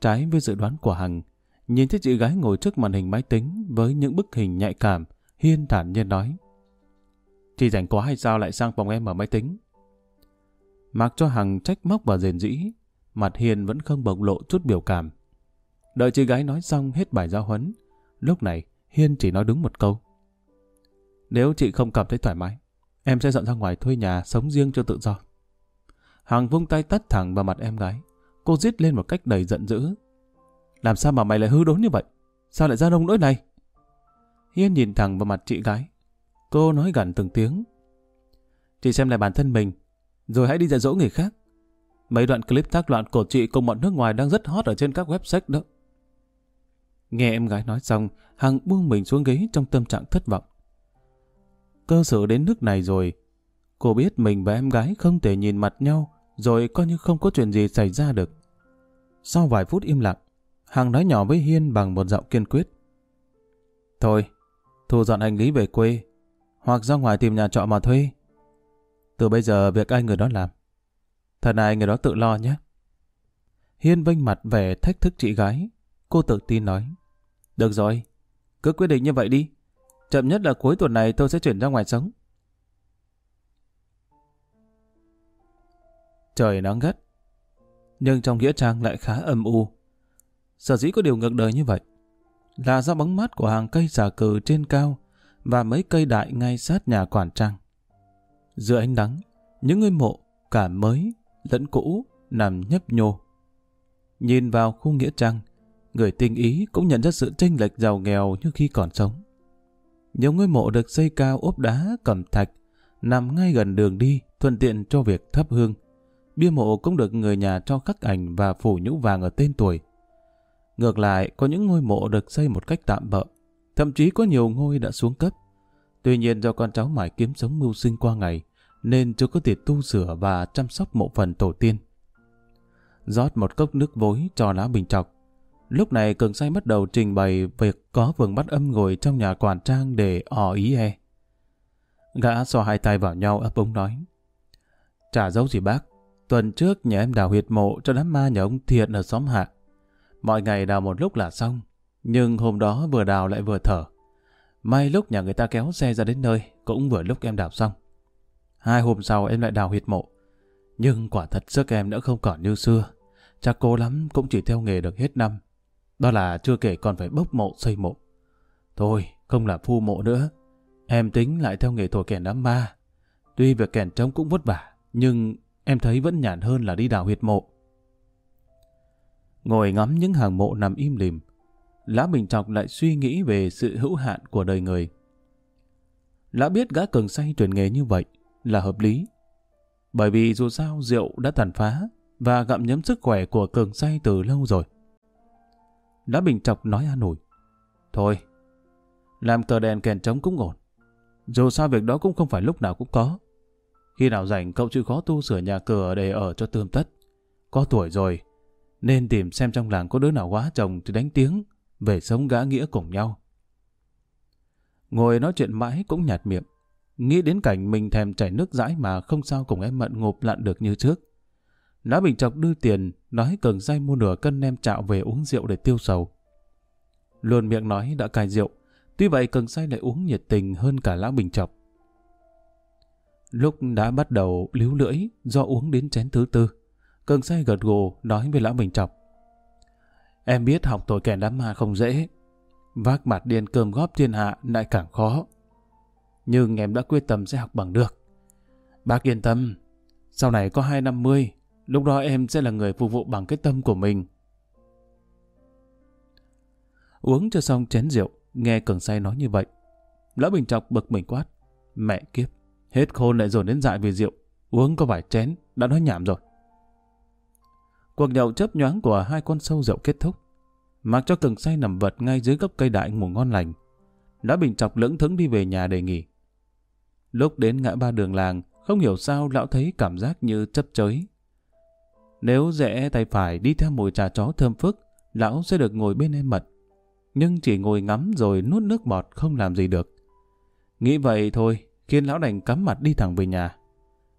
[SPEAKER 1] Trái với dự đoán của Hằng, nhìn thấy chị gái ngồi trước màn hình máy tính với những bức hình nhạy cảm, Hiên thản nhiên nói. Chị rảnh quá hay sao lại sang phòng em mở máy tính? Mặc cho Hằng trách móc và rền rĩ, mặt Hiên vẫn không bộc lộ chút biểu cảm. Đợi chị gái nói xong hết bài giao huấn, lúc này Hiên chỉ nói đúng một câu. Nếu chị không cảm thấy thoải mái, em sẽ dọn ra ngoài thuê nhà sống riêng cho tự do. Hằng vung tay tắt thẳng vào mặt em gái. Cô rít lên một cách đầy giận dữ. Làm sao mà mày lại hư đốn như vậy? Sao lại ra nông nỗi này? Hiên nhìn thẳng vào mặt chị gái. Cô nói gần từng tiếng. Chị xem lại bản thân mình, rồi hãy đi dạy dỗ người khác. Mấy đoạn clip tác loạn của chị cùng bọn nước ngoài đang rất hot ở trên các website đó. Nghe em gái nói xong, Hằng buông mình xuống ghế trong tâm trạng thất vọng. Cơ sở đến nước này rồi, cô biết mình và em gái không thể nhìn mặt nhau, rồi coi như không có chuyện gì xảy ra được. Sau vài phút im lặng, Hằng nói nhỏ với Hiên bằng một giọng kiên quyết. Thôi, thu dọn hành lý về quê, hoặc ra ngoài tìm nhà trọ mà thuê. Từ bây giờ việc ai người đó làm. Thật này người đó tự lo nhé. Hiên vênh mặt vẻ thách thức chị gái. Cô tự tin nói. Được rồi, cứ quyết định như vậy đi. Chậm nhất là cuối tuần này tôi sẽ chuyển ra ngoài sống. Trời nắng gắt, nhưng trong nghĩa trang lại khá âm u. Sở dĩ có điều ngược đời như vậy là do bóng mát của hàng cây xà cừ trên cao và mấy cây đại ngay sát nhà quản trang. Giữa ánh nắng, những ngôi mộ cả mới lẫn cũ nằm nhấp nhô. Nhìn vào khu nghĩa trang, người tinh ý cũng nhận ra sự chênh lệch giàu nghèo như khi còn sống. Nhiều ngôi mộ được xây cao ốp đá, cẩm thạch, nằm ngay gần đường đi, thuận tiện cho việc thắp hương. Bia mộ cũng được người nhà cho khắc ảnh và phủ nhũ vàng ở tên tuổi. Ngược lại, có những ngôi mộ được xây một cách tạm bợ, thậm chí có nhiều ngôi đã xuống cấp. Tuy nhiên do con cháu mải kiếm sống mưu sinh qua ngày, nên chưa có tiền tu sửa và chăm sóc mộ phần tổ tiên. rót một cốc nước vối cho lá bình trọc. Lúc này cường say bắt đầu trình bày việc có vườn bắt âm ngồi trong nhà quản trang để ỏ ý e. Gã so hai tay vào nhau ấp ống nói. Trả dấu gì bác, tuần trước nhà em đào huyệt mộ cho đám ma nhà ông Thiện ở xóm hạ. Mọi ngày đào một lúc là xong, nhưng hôm đó vừa đào lại vừa thở. May lúc nhà người ta kéo xe ra đến nơi, cũng vừa lúc em đào xong. Hai hôm sau em lại đào huyệt mộ. Nhưng quả thật sức em đã không còn như xưa. Chắc cố lắm cũng chỉ theo nghề được hết năm. Đó là chưa kể còn phải bốc mộ xây mộ. Thôi, không là phu mộ nữa. Em tính lại theo nghề thổi kèn đám ma. Tuy việc kèn trống cũng vất vả, nhưng em thấy vẫn nhàn hơn là đi đào huyệt mộ. Ngồi ngắm những hàng mộ nằm im lìm, Lã Bình Trọc lại suy nghĩ về sự hữu hạn của đời người. Lã biết gã cường say truyền nghề như vậy, là hợp lý. Bởi vì dù sao rượu đã tàn phá và gặm nhấm sức khỏe của cường say từ lâu rồi. Đã bình chọc nói an ủi. Thôi, làm cờ đèn kèn trống cũng ổn. Dù sao việc đó cũng không phải lúc nào cũng có. Khi nào rảnh cậu chịu khó tu sửa nhà cửa để ở cho tươm tất. Có tuổi rồi, nên tìm xem trong làng có đứa nào quá chồng thì đánh tiếng, về sống gã nghĩa cùng nhau. Ngồi nói chuyện mãi cũng nhạt miệng. Nghĩ đến cảnh mình thèm chảy nước dãi mà không sao cùng em mận ngộp lặn được như trước. Lã Bình trọng đưa tiền, nói cần dây mua nửa cân nem chạo về uống rượu để tiêu sầu. Luôn miệng nói đã cài rượu, tuy vậy cần say lại uống nhiệt tình hơn cả Lão Bình trọng. Lúc đã bắt đầu líu lưỡi do uống đến chén thứ tư, cần say gật gù nói với Lão Bình trọng Em biết học tội kẻ đám ma không dễ, vác mặt điên cơm góp thiên hạ lại càng khó nhưng em đã quyết tâm sẽ học bằng được. Bác yên tâm, sau này có hai năm mươi, lúc đó em sẽ là người phục vụ bằng cái tâm của mình. Uống cho xong chén rượu, nghe Cường say nói như vậy. Lão Bình Trọc bực mình quát. Mẹ kiếp, hết khôn lại dồn đến dại vì rượu. Uống có vài chén, đã nói nhảm rồi. Cuộc nhậu chấp nhoáng của hai con sâu rượu kết thúc. Mặc cho Cường say nằm vật ngay dưới gốc cây đại ngủ ngon lành. Lão Bình Trọc lững thững đi về nhà để nghỉ. Lúc đến ngã ba đường làng, không hiểu sao lão thấy cảm giác như chấp chới. Nếu rẽ tay phải đi theo mùi trà chó thơm phức, lão sẽ được ngồi bên em mật. Nhưng chỉ ngồi ngắm rồi nuốt nước bọt không làm gì được. Nghĩ vậy thôi, khiến lão đành cắm mặt đi thẳng về nhà.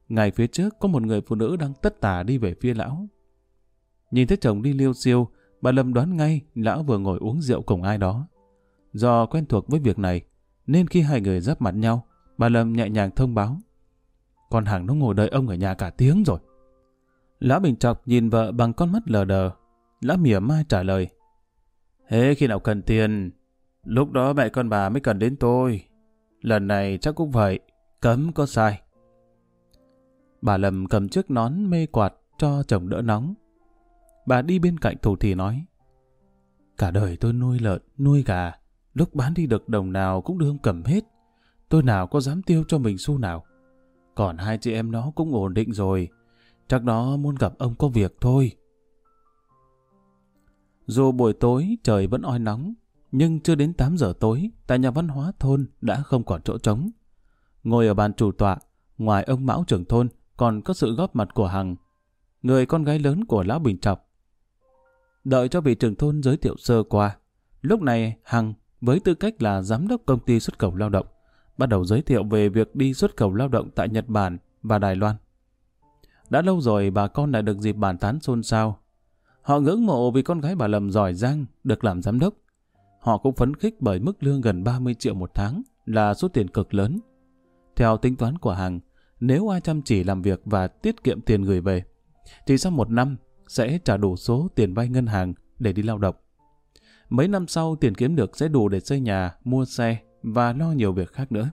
[SPEAKER 1] Ngày phía trước có một người phụ nữ đang tất tả đi về phía lão. Nhìn thấy chồng đi liêu siêu, bà Lâm đoán ngay lão vừa ngồi uống rượu cùng ai đó. Do quen thuộc với việc này, nên khi hai người giáp mặt nhau, Bà Lâm nhẹ nhàng thông báo. Con hàng nó ngồi đợi ông ở nhà cả tiếng rồi. Lã Bình Trọc nhìn vợ bằng con mắt lờ đờ. Lã mỉa mai trả lời. Thế khi nào cần tiền, lúc đó mẹ con bà mới cần đến tôi. Lần này chắc cũng vậy, cấm có sai. Bà Lâm cầm chiếc nón mê quạt cho chồng đỡ nóng. Bà đi bên cạnh thủ thì nói, Cả đời tôi nuôi lợn, nuôi gà, lúc bán đi được đồng nào cũng đưa ông cầm hết. Tôi nào có dám tiêu cho mình xu nào. Còn hai chị em nó cũng ổn định rồi, chắc nó muốn gặp ông có việc thôi. Dù buổi tối trời vẫn oi nóng, nhưng chưa đến 8 giờ tối, tại nhà văn hóa thôn đã không còn chỗ trống. Ngồi ở bàn chủ tọa, ngoài ông Mão trưởng thôn còn có sự góp mặt của Hằng, người con gái lớn của Lão Bình Trọc. Đợi cho vị trưởng thôn giới thiệu sơ qua, lúc này Hằng với tư cách là giám đốc công ty xuất khẩu lao động, bắt đầu giới thiệu về việc đi xuất khẩu lao động tại Nhật Bản và Đài Loan. Đã lâu rồi bà con lại được dịp bàn tán xôn xao. Họ ngưỡng mộ vì con gái bà Lâm giỏi giang được làm giám đốc. Họ cũng phấn khích bởi mức lương gần 30 triệu một tháng là số tiền cực lớn. Theo tính toán của Hằng, nếu ai chăm chỉ làm việc và tiết kiệm tiền gửi về, thì sau một năm sẽ trả đủ số tiền vay ngân hàng để đi lao động. Mấy năm sau tiền kiếm được sẽ đủ để xây nhà, mua xe và lo nhiều việc khác nữa.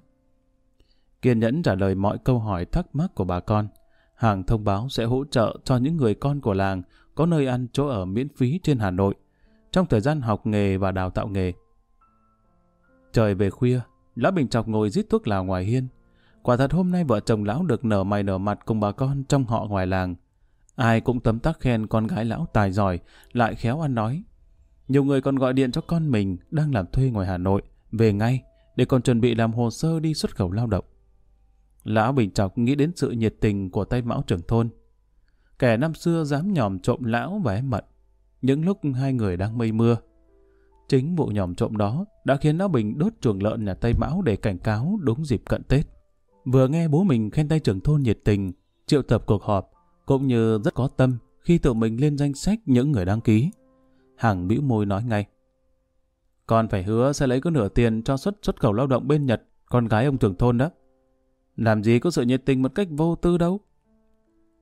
[SPEAKER 1] Kiên nhẫn trả lời mọi câu hỏi thắc mắc của bà con. Hàng thông báo sẽ hỗ trợ cho những người con của làng có nơi ăn chỗ ở miễn phí trên Hà Nội trong thời gian học nghề và đào tạo nghề. Trời về khuya, Lão Bình Chọc ngồi rít thuốc lào ngoài hiên. Quả thật hôm nay vợ chồng lão được nở mày nở mặt cùng bà con trong họ ngoài làng. Ai cũng tấm tắc khen con gái lão tài giỏi, lại khéo ăn nói. Nhiều người còn gọi điện cho con mình đang làm thuê ngoài Hà Nội, về ngay, để còn chuẩn bị làm hồ sơ đi xuất khẩu lao động. Lão Bình chọc nghĩ đến sự nhiệt tình của tay mão trưởng thôn. Kẻ năm xưa dám nhòm trộm lão và em mận, những lúc hai người đang mây mưa. Chính vụ nhòm trộm đó đã khiến Lão Bình đốt chuồng lợn nhà Tây Mão để cảnh cáo đúng dịp cận Tết. Vừa nghe bố mình khen tay trưởng thôn nhiệt tình, triệu tập cuộc họp, cũng như rất có tâm khi tự mình lên danh sách những người đăng ký. Hằng bĩu môi nói ngay. Con phải hứa sẽ lấy có nửa tiền cho xuất xuất khẩu lao động bên Nhật, con gái ông trưởng thôn đó. Làm gì có sự nhiệt tình một cách vô tư đâu.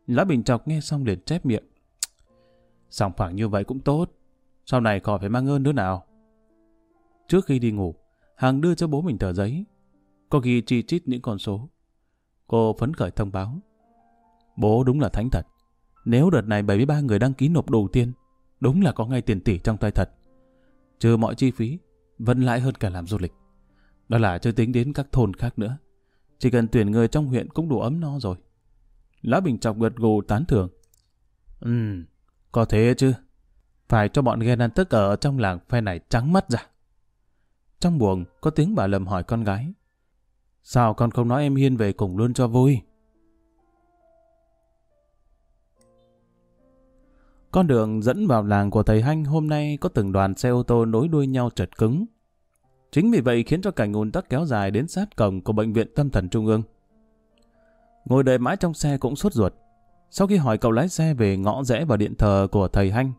[SPEAKER 1] Lá Bình Chọc nghe xong liền chép miệng. Sòng phẳng như vậy cũng tốt. Sau này khỏi phải mang ơn đứa nào. Trước khi đi ngủ, Hằng đưa cho bố mình tờ giấy. Có ghi chi chít những con số. Cô phấn khởi thông báo. Bố đúng là thánh thật. Nếu đợt này 73 người đăng ký nộp đầu tiên, đúng là có ngay tiền tỷ trong tay thật. Trừ mọi chi phí, vẫn lãi hơn cả làm du lịch. Đó là chưa tính đến các thôn khác nữa. Chỉ cần tuyển người trong huyện cũng đủ ấm no rồi. Lá Bình Chọc gật gù tán thưởng. Ừm, có thế chứ. Phải cho bọn ghen ăn tức ở trong làng phe này trắng mắt ra. Trong buồng, có tiếng bà Lâm hỏi con gái. Sao con không nói em Hiên về cùng luôn cho vui? Con đường dẫn vào làng của thầy Hanh hôm nay có từng đoàn xe ô tô nối đuôi nhau chật cứng. Chính vì vậy khiến cho cảnh ùn tắc kéo dài đến sát cổng của Bệnh viện Tâm thần Trung ương. Ngồi đợi mãi trong xe cũng sốt ruột. Sau khi hỏi cậu lái xe về ngõ rẽ vào điện thờ của thầy Hanh,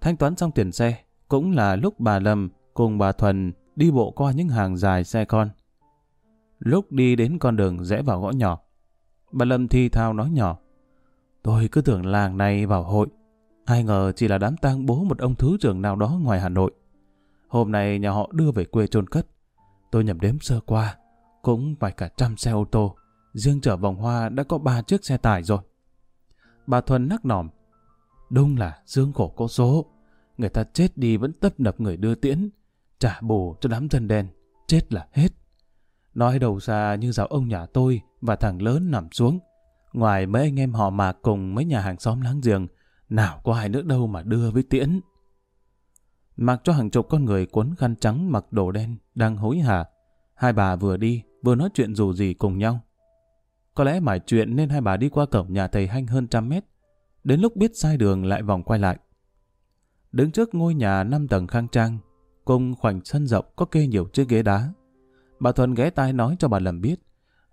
[SPEAKER 1] thanh toán xong tiền xe, cũng là lúc bà Lâm cùng bà Thuần đi bộ qua những hàng dài xe con. Lúc đi đến con đường rẽ vào ngõ nhỏ, bà Lâm thi thao nói nhỏ. Tôi cứ tưởng làng này vào hội, ai ngờ chỉ là đám tang bố một ông thứ trưởng nào đó ngoài Hà Nội. Hôm nay nhà họ đưa về quê chôn cất. Tôi nhầm đếm sơ qua, cũng phải cả trăm xe ô tô. Riêng chở vòng hoa đã có ba chiếc xe tải rồi. Bà Thuần nắc nỏm. Đúng là dương khổ có số. Người ta chết đi vẫn tấp nập người đưa tiễn. Trả bù cho đám dân đen. Chết là hết. Nói đầu xa như giáo ông nhà tôi và thằng lớn nằm xuống. Ngoài mấy anh em họ mà cùng mấy nhà hàng xóm láng giềng, nào có ai nữa đâu mà đưa với tiễn. Mặc cho hàng chục con người cuốn khăn trắng mặc đồ đen đang hối hả. Hai bà vừa đi, vừa nói chuyện dù gì cùng nhau. Có lẽ mải chuyện nên hai bà đi qua cổng nhà thầy Hanh hơn trăm mét. Đến lúc biết sai đường lại vòng quay lại. Đứng trước ngôi nhà năm tầng khang trang, cùng khoảnh sân rộng có kê nhiều chiếc ghế đá. Bà Thuần ghé tai nói cho bà Lâm biết,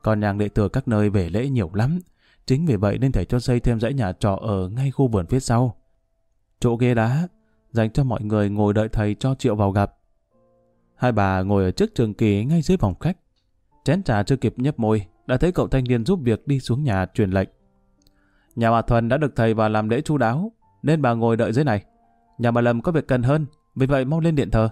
[SPEAKER 1] còn nhàng đệ tử các nơi về lễ nhiều lắm. Chính vì vậy nên thầy cho xây thêm dãy nhà trọ ở ngay khu vườn phía sau. Chỗ ghế đá, dành cho mọi người ngồi đợi thầy cho Triệu vào gặp. Hai bà ngồi ở trước trường kỳ ngay dưới phòng khách. Chén trà chưa kịp nhấp môi, đã thấy cậu thanh niên giúp việc đi xuống nhà truyền lệnh. Nhà bà Thuần đã được thầy vào làm lễ chu đáo, nên bà ngồi đợi dưới này. Nhà bà Lâm có việc cần hơn, vì vậy mau lên điện thờ.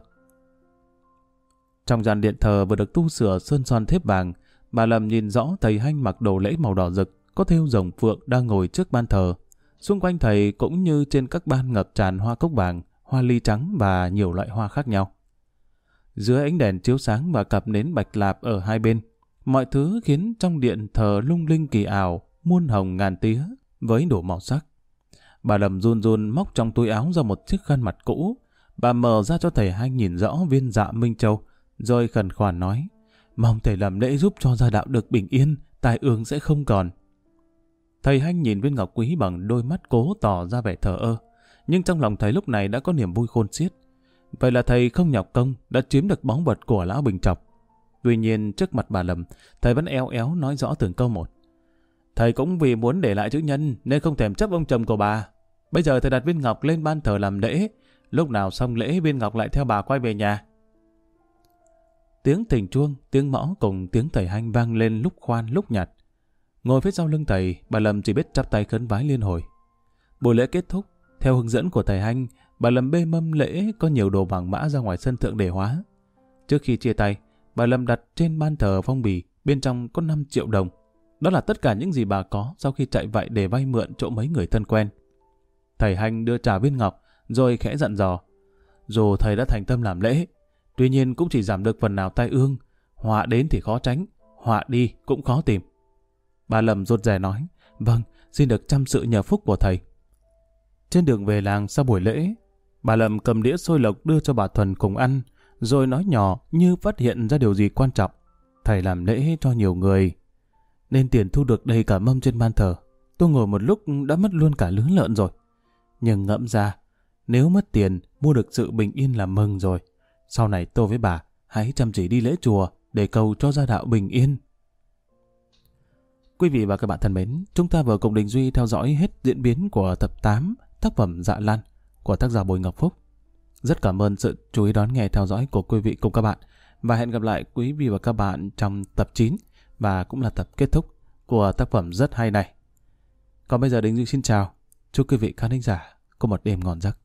[SPEAKER 1] Trong gian điện thờ vừa được tu sửa sơn son thép vàng, bà Lâm nhìn rõ thầy Hanh mặc đồ lễ màu đỏ rực, có thêu rồng phượng đang ngồi trước ban thờ. Xung quanh thầy cũng như trên các ban ngập tràn hoa cốc vàng, hoa ly trắng và nhiều loại hoa khác nhau. Dưới ánh đèn chiếu sáng và cặp nến bạch lạp ở hai bên, mọi thứ khiến trong điện thờ lung linh kỳ ảo, muôn hồng ngàn tía, với đủ màu sắc. Bà Lầm run run móc trong túi áo ra một chiếc khăn mặt cũ. Bà mở ra cho thầy hai nhìn rõ viên dạ Minh Châu, rồi khẩn khoản nói, mong thầy làm lễ giúp cho gia đạo được bình yên, tai ương sẽ không còn. Thầy Hanh nhìn viên ngọc quý bằng đôi mắt cố tỏ ra vẻ thờ ơ, nhưng trong lòng thầy lúc này đã có niềm vui khôn xiết. Vậy là thầy không nhọc công đã chiếm được bóng vật của lão Bình Trọc. Tuy nhiên trước mặt bà Lâm, thầy vẫn éo éo nói rõ từng câu một. Thầy cũng vì muốn để lại chữ nhân nên không thèm chấp ông chồng của bà. Bây giờ thầy đặt viên ngọc lên ban thờ làm lễ. Lúc nào xong lễ viên ngọc lại theo bà quay về nhà. Tiếng thỉnh chuông, tiếng mõ cùng tiếng thầy hanh vang lên lúc khoan lúc nhặt. Ngồi phía sau lưng thầy, bà Lâm chỉ biết chắp tay khấn vái liên hồi. Buổi lễ kết thúc, theo hướng dẫn của thầy hanh, bà Lâm bê mâm lễ có nhiều đồ vàng mã ra ngoài sân thượng để hóa. Trước khi chia tay, bà Lâm đặt trên ban thờ phong bì, bên trong có 5 triệu đồng. Đó là tất cả những gì bà có sau khi chạy vậy để vay mượn chỗ mấy người thân quen. Thầy Hanh đưa trà viên ngọc, rồi khẽ dặn dò. Dù thầy đã thành tâm làm lễ, tuy nhiên cũng chỉ giảm được phần nào tai ương. Họa đến thì khó tránh, họa đi cũng khó tìm. Bà Lâm rụt rè nói, vâng, xin được chăm sự nhờ phúc của thầy. Trên đường về làng sau buổi lễ, bà Lậm cầm đĩa xôi lộc đưa cho bà Thuần cùng ăn, rồi nói nhỏ như phát hiện ra điều gì quan trọng. Thầy làm lễ cho nhiều người, nên tiền thu được đầy cả mâm trên ban thờ. Tôi ngồi một lúc đã mất luôn cả lứa lợn rồi. Nhưng ngẫm ra, nếu mất tiền, mua được sự bình yên là mừng rồi. Sau này tôi với bà hãy chăm chỉ đi lễ chùa để cầu cho gia đạo bình yên. Quý vị và các bạn thân mến, chúng ta vừa cùng Đình Duy theo dõi hết diễn biến của tập 8 tác phẩm Dạ Lan của tác giả Bùi Ngọc Phúc. Rất cảm ơn sự chú ý đón nghe, theo dõi của quý vị cùng các bạn và hẹn gặp lại quý vị và các bạn trong tập 9 và cũng là tập kết thúc của tác phẩm rất hay này. Còn bây giờ Đình Duy xin chào. Chúc quý vị khán giả có một đêm ngon giấc.